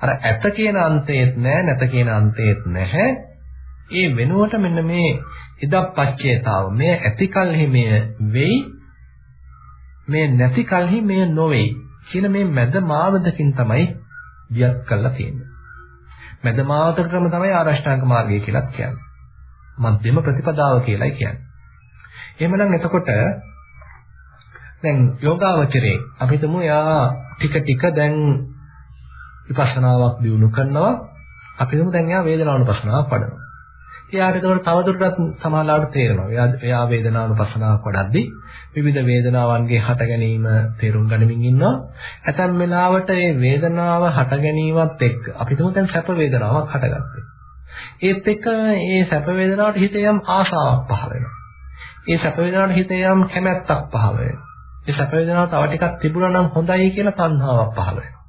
අර ඇත කියන අන්තයේත් නැහැ නැත කියන අන්තයේත් නැහැ. ඒ වෙනුවට මෙන්න මේ ඉදප්පච්චේතාව මේ ඇතිකල්හි මෙය වෙයි මේ නැති කල්හි මෙය නොවේ කියන මේ මැද මාවතකින් තමයි දියත් කරලා තියෙන්නේ. මැද මාවතකටම තමයි ආරෂ්ඨාංග මාර්ගය කියලා කියන්නේ. මධ්‍යම ප්‍රතිපදාව කියලායි කියන්නේ. එහෙමනම් එතකොට දැන් යෝගාවචරේ අපි හිතමු යා ටික ටික දැන් විපස්සනාවක් දියුණු කරනවා අපි හිතමු දැන් යා වේදනානුපස්සනාවක් වඩනවා. එයාට ඒතකොට තවදුරටත් සමාලාවට තේරෙනවා. එයා එයා වේදනානුපස්සනාවක් වඩද්දී විවිධ වේදනාවන්ගේ හට ගැනීම තේරුම් ගනිමින් ඉන්නවා. ඇතැම් වෙලාවට මේ වේදනාව හට ගැනීමත් එක්ක අපි හිතමු දැන් සැප වේදනාවක් හටගත්තේ. ඒත් එක්ක මේ සැප වේදනාවට හිතේ යම් ආසාවක් පහළ වෙනවා. ඒ සැප වේදනාවට හිතේ යම් කැමැත්තක් පහළ වෙනවා. ඒ සැප වේදනාව තව ටිකක් තිබුණා නම් හොඳයි කියලා තණ්හාවක් පහළ වෙනවා.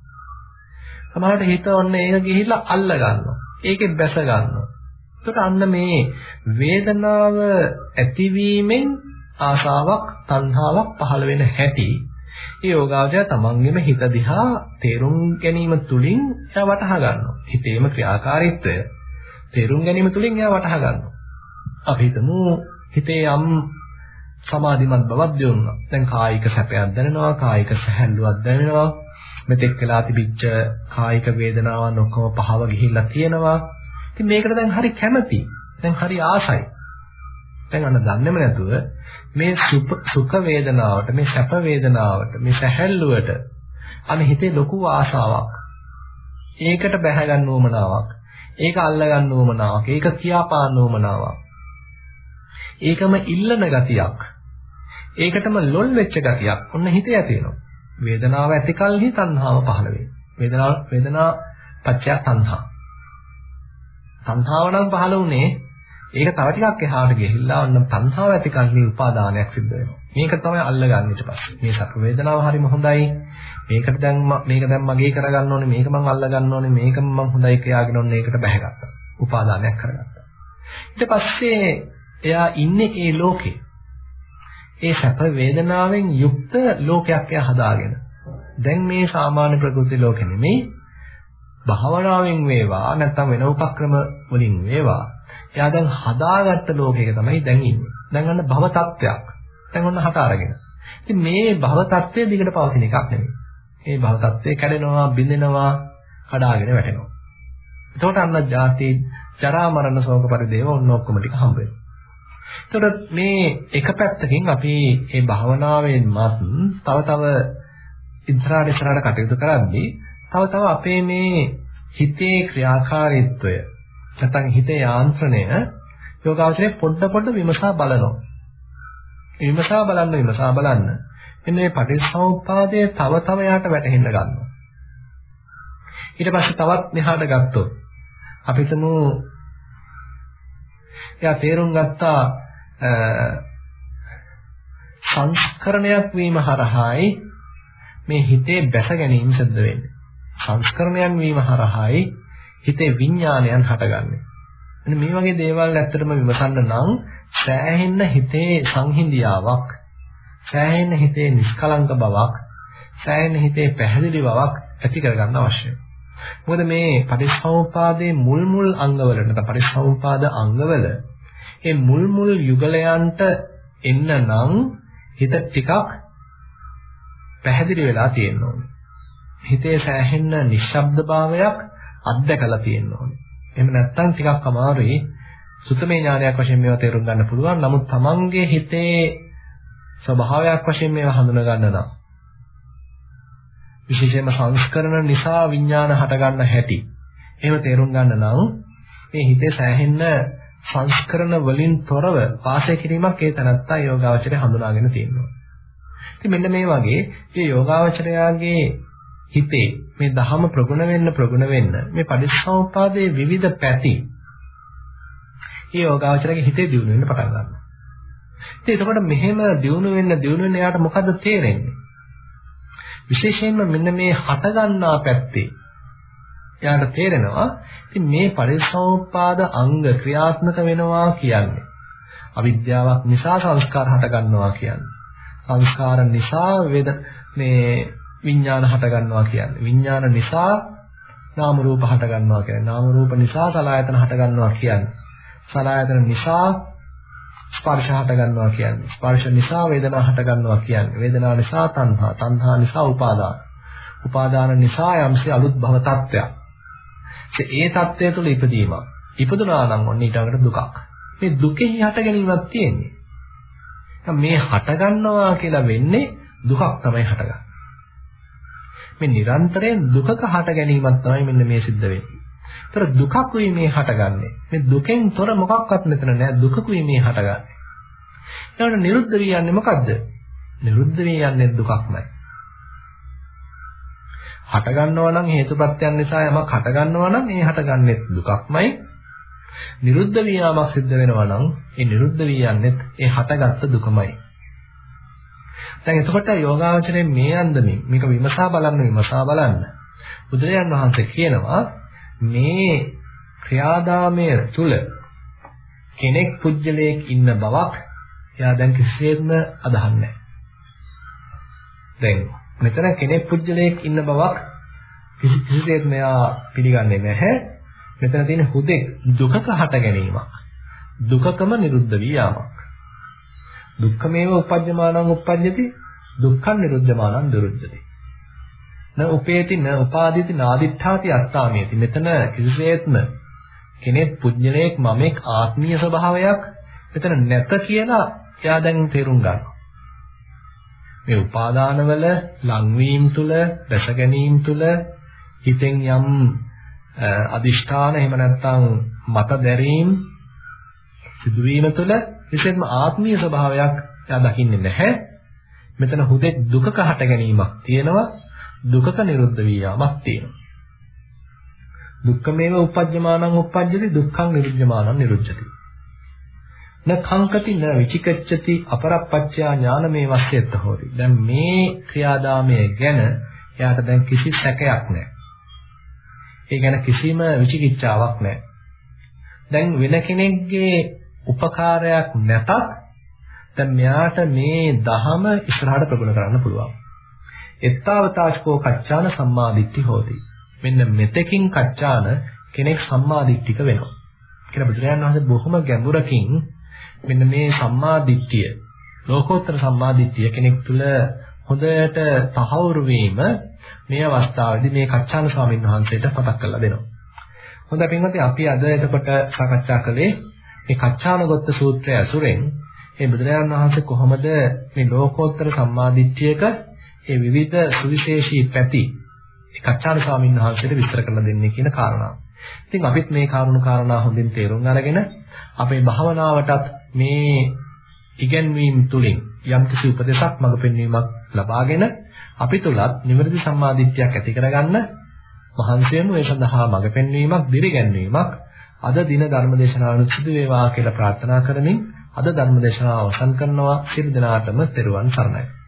සමහරට හිත ඔන්න ඒක ගිහිල්ලා අල්ල ගන්නවා. ඒකෙත් බැස ගන්නවා. එතකොට අන්න මේ වේදනාව ඇතිවීමෙන් ආශාවක් තණ්හාවක් පහළ වෙන හැටි ඒ යෝගාවචය තමන්ගේම හිත දිහා තේරුම් ගැනීම තුළින් එයා වටහා ගන්නවා. හිතේම ක්‍රියාකාරීත්වය තේරුම් ගැනීම තුළින් එයා වටහා ගන්නවා. අපි හිතමු හිතේ යම් සමාධිමත් බවක් දියුණුවා. දැන් කායික සැපයක් දැනෙනවා, කායික සැහැල්ලුවක් දැනෙනවා. මෙතෙක් වෙලා තිබිච්ච කායික වේදනාවන් ඔක්කොම පහව ගිහිල්ලා තියෙනවා. ඉතින් මේකට දැන් හරි කැමති. දැන් හරි ආසයි. දැන් අන්න දන්නේම නැතුව මේ සුඛ වේදනාවට, මේ සැප වේදනාවට, මේ සැහැල්ලුවට අන්න හිතේ ලොකු ආසාවක්. ඒකට බැහැ ගන්න උවමනාවක්. ඒක අල්ල ගන්න උවමනාවක්. ඒක කියාපාන්න උවමනාවක්. ඒකම ඉල්ලන ගතියක්. ඒකටම ලොල් වෙච්ච ගතියක් ඔන්න හිතේ ඇති වෙනවා. වේදනාව ඇති කලෙහි තණ්හාව පහළ වෙනවා. වේදනාව වේදනා පත්‍ය තණ්හා. තණ්හාව නම් පහළ වුණේ ඒක තව ටිකක් එහාට ගිහිල්ලා ඔන්න තණ්හාව ඇති කලෙහි උපාදානයක් සිද්ධ වෙනවා. මේක තමයි අල්ලගන්නේ ඊට පස්සේ. මේ සැප වේදනාව හරිම හොඳයි. මේකට දැන් මේක දැන් මගේ කරගන්න ඕනේ. මේක මං අල්ලගන්න ඕනේ. මේක මං හොඳයි කියාගෙන ඔන්න ඒකට බැහැගත්තා. උපාදානයක් කරගත්තා. ඊට පස්සේ එයා ඉන්නේ ඒ ලෝකේ. ඒ සැප වේදනාවෙන් යුක්ත ලෝකයක් එයා හදාගෙන. දැන් මේ සාමාන්‍ය ප්‍රകൃති ලෝකෙ නෙමෙයි භාවනාවෙන් වේවා නැත්නම් වෙන උපක්‍රම වලින් වේවා එයා දැන් හදාගත්ත ලෝකයක තමයි දැන් ඉන්නේ. දැන් අන්න භව තත්ත්වයක්. දැන් ඔන්න හට අරගෙන. ඉතින් මේ භව තත්ත්වය දිගට පවතින එකක් නෙමෙයි. මේ භව තත්ත්වය කැඩෙනවා, බිඳෙනවා, කඩාගෙන වැටෙනවා. එතකොට අන්න ජාති, ජරා, මරණ, ශෝක පරිදේව ඔන්න ඔක්කොම ටික හම්බ වෙනවා. එතකොට මේ එක පැත්තකින් අපි මේ භාවනාවෙන්මත් තව තව ඉස්සරහට ඉස්සරහට කටයුතු කරද්දී තව තව අපේ මේ හිතේ ක්‍රියාකාරීත්වය නැත්නම් හිතේ යාන්ත්‍රණය යෝගාවචරයේ පොඩ පොඩ විමසා බලනවා. විමසා බලන්න විමසා බලන්න. මෙන්න මේ පටිච්චසමුප්පාදය තව තව යාට වැටහෙන්න ගන්නවා. ඊට පස්සේ තවත් මෙහාට ගත්තොත් අපි හිතමු එයා තේරුම් ගත්තා සංස්කරණයක් වීම හරහායි මේ හිතේ බැස ගැනීම සිද්ධ වෙන්නේ. සංස්කරණයන් වීම හරහායි හිතේ විඥානයන් හටගන්නේ. මෙන්න මේ වගේ දේවල් ඇත්තටම විමසන්න නම් සෑහෙන්න හිතේ සංහිඳියාවක්, සෑහෙන්න හිතේ නිෂ්කලංක බවක්, සෑහෙන්න හිතේ පැහැදිලි බවක් ඇති කරගන්න අවශ්‍යයි. මොකද මේ පටිච්චසමුපාදයේ මුල් මුල් අංගවල නැත්නම් පටිච්චසමුපාද අංගවල මේ මුල් මුල් යුගලයන්ට එන්න නම් හිත ටිකක් පැහැදිලි වෙලා තියෙන්න ඕනේ. හිතේ සෑහෙන්න නිශ්ශබ්දභාවයක් අත්දැකලා තියෙන්න ඕනේ. එහෙම නැත්නම් ටිකක් අමාරුයි. සුතමේ ඥානයක් වශයෙන් මේවා තේරුම් ගන්න පුළුවන්. නමුත් Tamange හිතේ ස්වභාවයක් වශයෙන් මේවා හඳුනා ගන්න නම් විශේෂයෙන්ම සංස්කරණ නිසා විඥාන හටගන්න හැටි. එහෙම තේරුම් ගන්න නම් මේ හිතේ සෑහෙන්න සංස්කරණ වලින් තොරව වාසය කිරීමක් ඒ තනත්තා යෝගාවචරය හඳුනාගෙන තියෙනවා. ඉතින් මෙන්න මේ වගේ මේ යෝගාවචරයාගේ හිතේ මේ ධහම ප්‍රගුණ වෙන්න ප්‍රගුණ වෙන්න මේ පටිච්චසමුප්පාදයේ විවිධ පැති මේ යෝගාවචරයේ හිතේ දියුණු වෙන්න පටන් ගන්නවා. ඉතින් එතකොට මෙහෙම දියුණු වෙන්න දියුණු වෙන්න යාට මොකද තේරෙන්නේ? විශේෂයෙන්ම මෙන්න මේ හට ගන්නා පැත්තේ එයාට තේරෙනවා ඉතින් මේ පරිසෝපාද අංග ක්‍රියාත්මක වෙනවා කියන්නේ. අවිද්‍යාවක් නිසා සංස්කාර හට ගන්නවා කියන්නේ. සංස්කාර නිසා වේද මේ විඥාන හට ගන්නවා කියන්නේ. විඥාන නිසා නාම රූප හට ගන්නවා කියන්නේ. නාම රූප නිසා සලආයතන හට ගන්නවා කියන්නේ. සලආයතන නිසා ස්පර්ශ හට ගන්නවා කියන්නේ. ස්පර්ශ නිසා වේදනා හට ගන්නවා කියන්නේ. වේදනා නිසා තණ්හා, තණ්හා නිසා උපාදාන. උපාදාන නිසා යම්සි අලුත් භව තත්ත්වයක්. ඒ තත්ත්වය තුළ ඉපදීමක්. ඉපදුනා නම් ඔන්න ඊටකට දුකක්. මේ දුකෙහි හට ගැනීමක් තියෙන්නේ. මේ හට ගන්නවා කියලා වෙන්නේ දුකක් තමයි හටගන්නේ. මේ නිරන්තරයෙන් දුකක හට ගැනීමක් තමයි මෙන්න මේ සිද්ධ වෙන්නේ. ඒතර දුකකුයි මේ හටගන්නේ. මේ දුකෙන් තොර මොකක්වත් මෙතන නැහැ. දුකකුයි මේ හටගන්නේ. ඊළඟට නිරුද්ධ වී යන්නේ මොකද්ද? නිරුද්ධ වී යන්නේ දුකක්මයි. හට ගන්නවා නම් හේතුප්‍රත්‍යයන් නිසා යමක් හට ගන්නවා නම් ඒ හටගන්නේ දුකක්මයි. නිරුද්ධ වියාමක් සිද්ධ වෙනවා නම් ඒ නිරුද්ධ වී යන්නේ ඒ හටගත්තු දුකමයි. දැන් එතකොට යෝගාවචරයේ මේ අන්දමින් මේක විමසා බලන්න විමසා බලන්න. බුදුරජාන් වහන්සේ කියනවා මේ ක්‍රියාදාමය තුල කෙනෙක් පුජ්‍යලයක් ඉන්න බවක් එයා දැන් කිසිසේත්ම අදහන්නේ දැන් මෙතන කෙනෙක් පුජ්‍යලයක් ඉන්න බවක් කිසිසේත්ම එයා පිළිගන්නේ නැහැ. මෙතන තියෙන හුදෙක් දුකක හට ගැනීමක්. දුකකම නිරුද්ධ වී යාමක්. දුක්ඛමේව උපජ්ජමානං උපජ්ජති දුක්ඛං නිරුද්ධමානං නිරුද්ධති. න උපේති න උපාදීති නාදිත්තාති අත්තාමේති මෙතන කිසිසේත්ම කෙනෙක් පුජ්‍යලයක් මමෙක් ආත්මීය ස්වභාවයක් මෙතන නැත කියලා එයා දැන් තේරුම් ගන්නවා මේ උපාදානවල ලංවීම තුල දැස ගැනීම තුල හිතෙන් යම් අදිෂ්ඨාන එහෙම නැත්නම් මත දැරීම් සිදුවීම තුළ විශේෂම ආත්මීය ස්වභාවයක් එයා දකින්නේ නැහැ. මෙතන හුදෙක් දුකක හට ගැනීමක් තියෙනවා. දුකක නිරුද්ධ වී යාමක් තියෙනවා. දුක්ඛමේව උපජ්ජමානං උපජ්ජති දුක්ඛං නිරුද්ධමානං නිරුද්ධති. න කංකති න විචිකච්ඡති අපරප්පච්චා ඥානමේ වස්යත්ත හොරි. දැන් මේ ක්‍රියාදාමය ගැන එයාට දැන් කිසි සැකයක් නැහැ. ඒ ගැන කිසිම විචිකිච්ඡාවක් නැහැ. දැන් වෙන කෙනෙක්ගේ උපකාරයක් නැතත් දැන් මෙයාට මේ දහම ඉස්සරහට ප්‍රගුණ කරන්න පුළුවන්. එත්තාවතාචකෝ කච්චාන සම්මාදිට්ඨි හෝති. මෙන්න මෙතකින් කච්චාන කෙනෙක් සම්මාදිට්ඨික වෙනවා. කියලා බුදුරජාණන් වහන්සේ බොහොම ගැඹුරකින් මෙන්න මේ සම්මාදිට්ඨිය ලෝකෝත්තර සම්මාදිට්ඨිය කෙනෙක් තුළ හොඳට තහවුරු වීම මේ අවස්ථාවේදී මේ කච්චාන ස්වාමීන් වහන්සේට මතක් කරලා දෙනවා. හොඳයි පින්වත්නි අපි අද එතකොට සාකච්ඡා කළේ මේ කච්චානගොත්ත සූත්‍රය ඇසුරෙන් ඒ බුදුරජාණන් වහන්සේ කොහොමද මේ ලෝකෝත්තර සම්මාදිට්ඨියක ඒ විවිධ සුවිශේෂී පැති කච්චාන ස්වාමීන් වහන්සේට විස්තර කරලා දෙන්නේ කියන කාරණාව. ඉතින් අපිත් මේ කාරුණු කාරණා හොඳින් තේරුම් අරගෙන අපේ භාවනාවටත් මේ ඉගැන්වීම් තුලින් යම්කිසි උපදේශක් මඟ පෙන්වීමක් ලබාගෙන අපි තුලත් නිවැරදි සම්මාදිට්ඨියක් ඇති කරගන්න මහන්සියමු ඒ සඳහා මඟ පෙන්වීමක්, දිරිගැන්වීමක් අද දින ධර්මදේශනාවනුත් සිදු වේවා කියලා ප්‍රාර්ථනා කරමින් අද ධර්මදේශනාව අවසන් කරනවා සියලු දෙනාටම තෙරුවන් සරණයි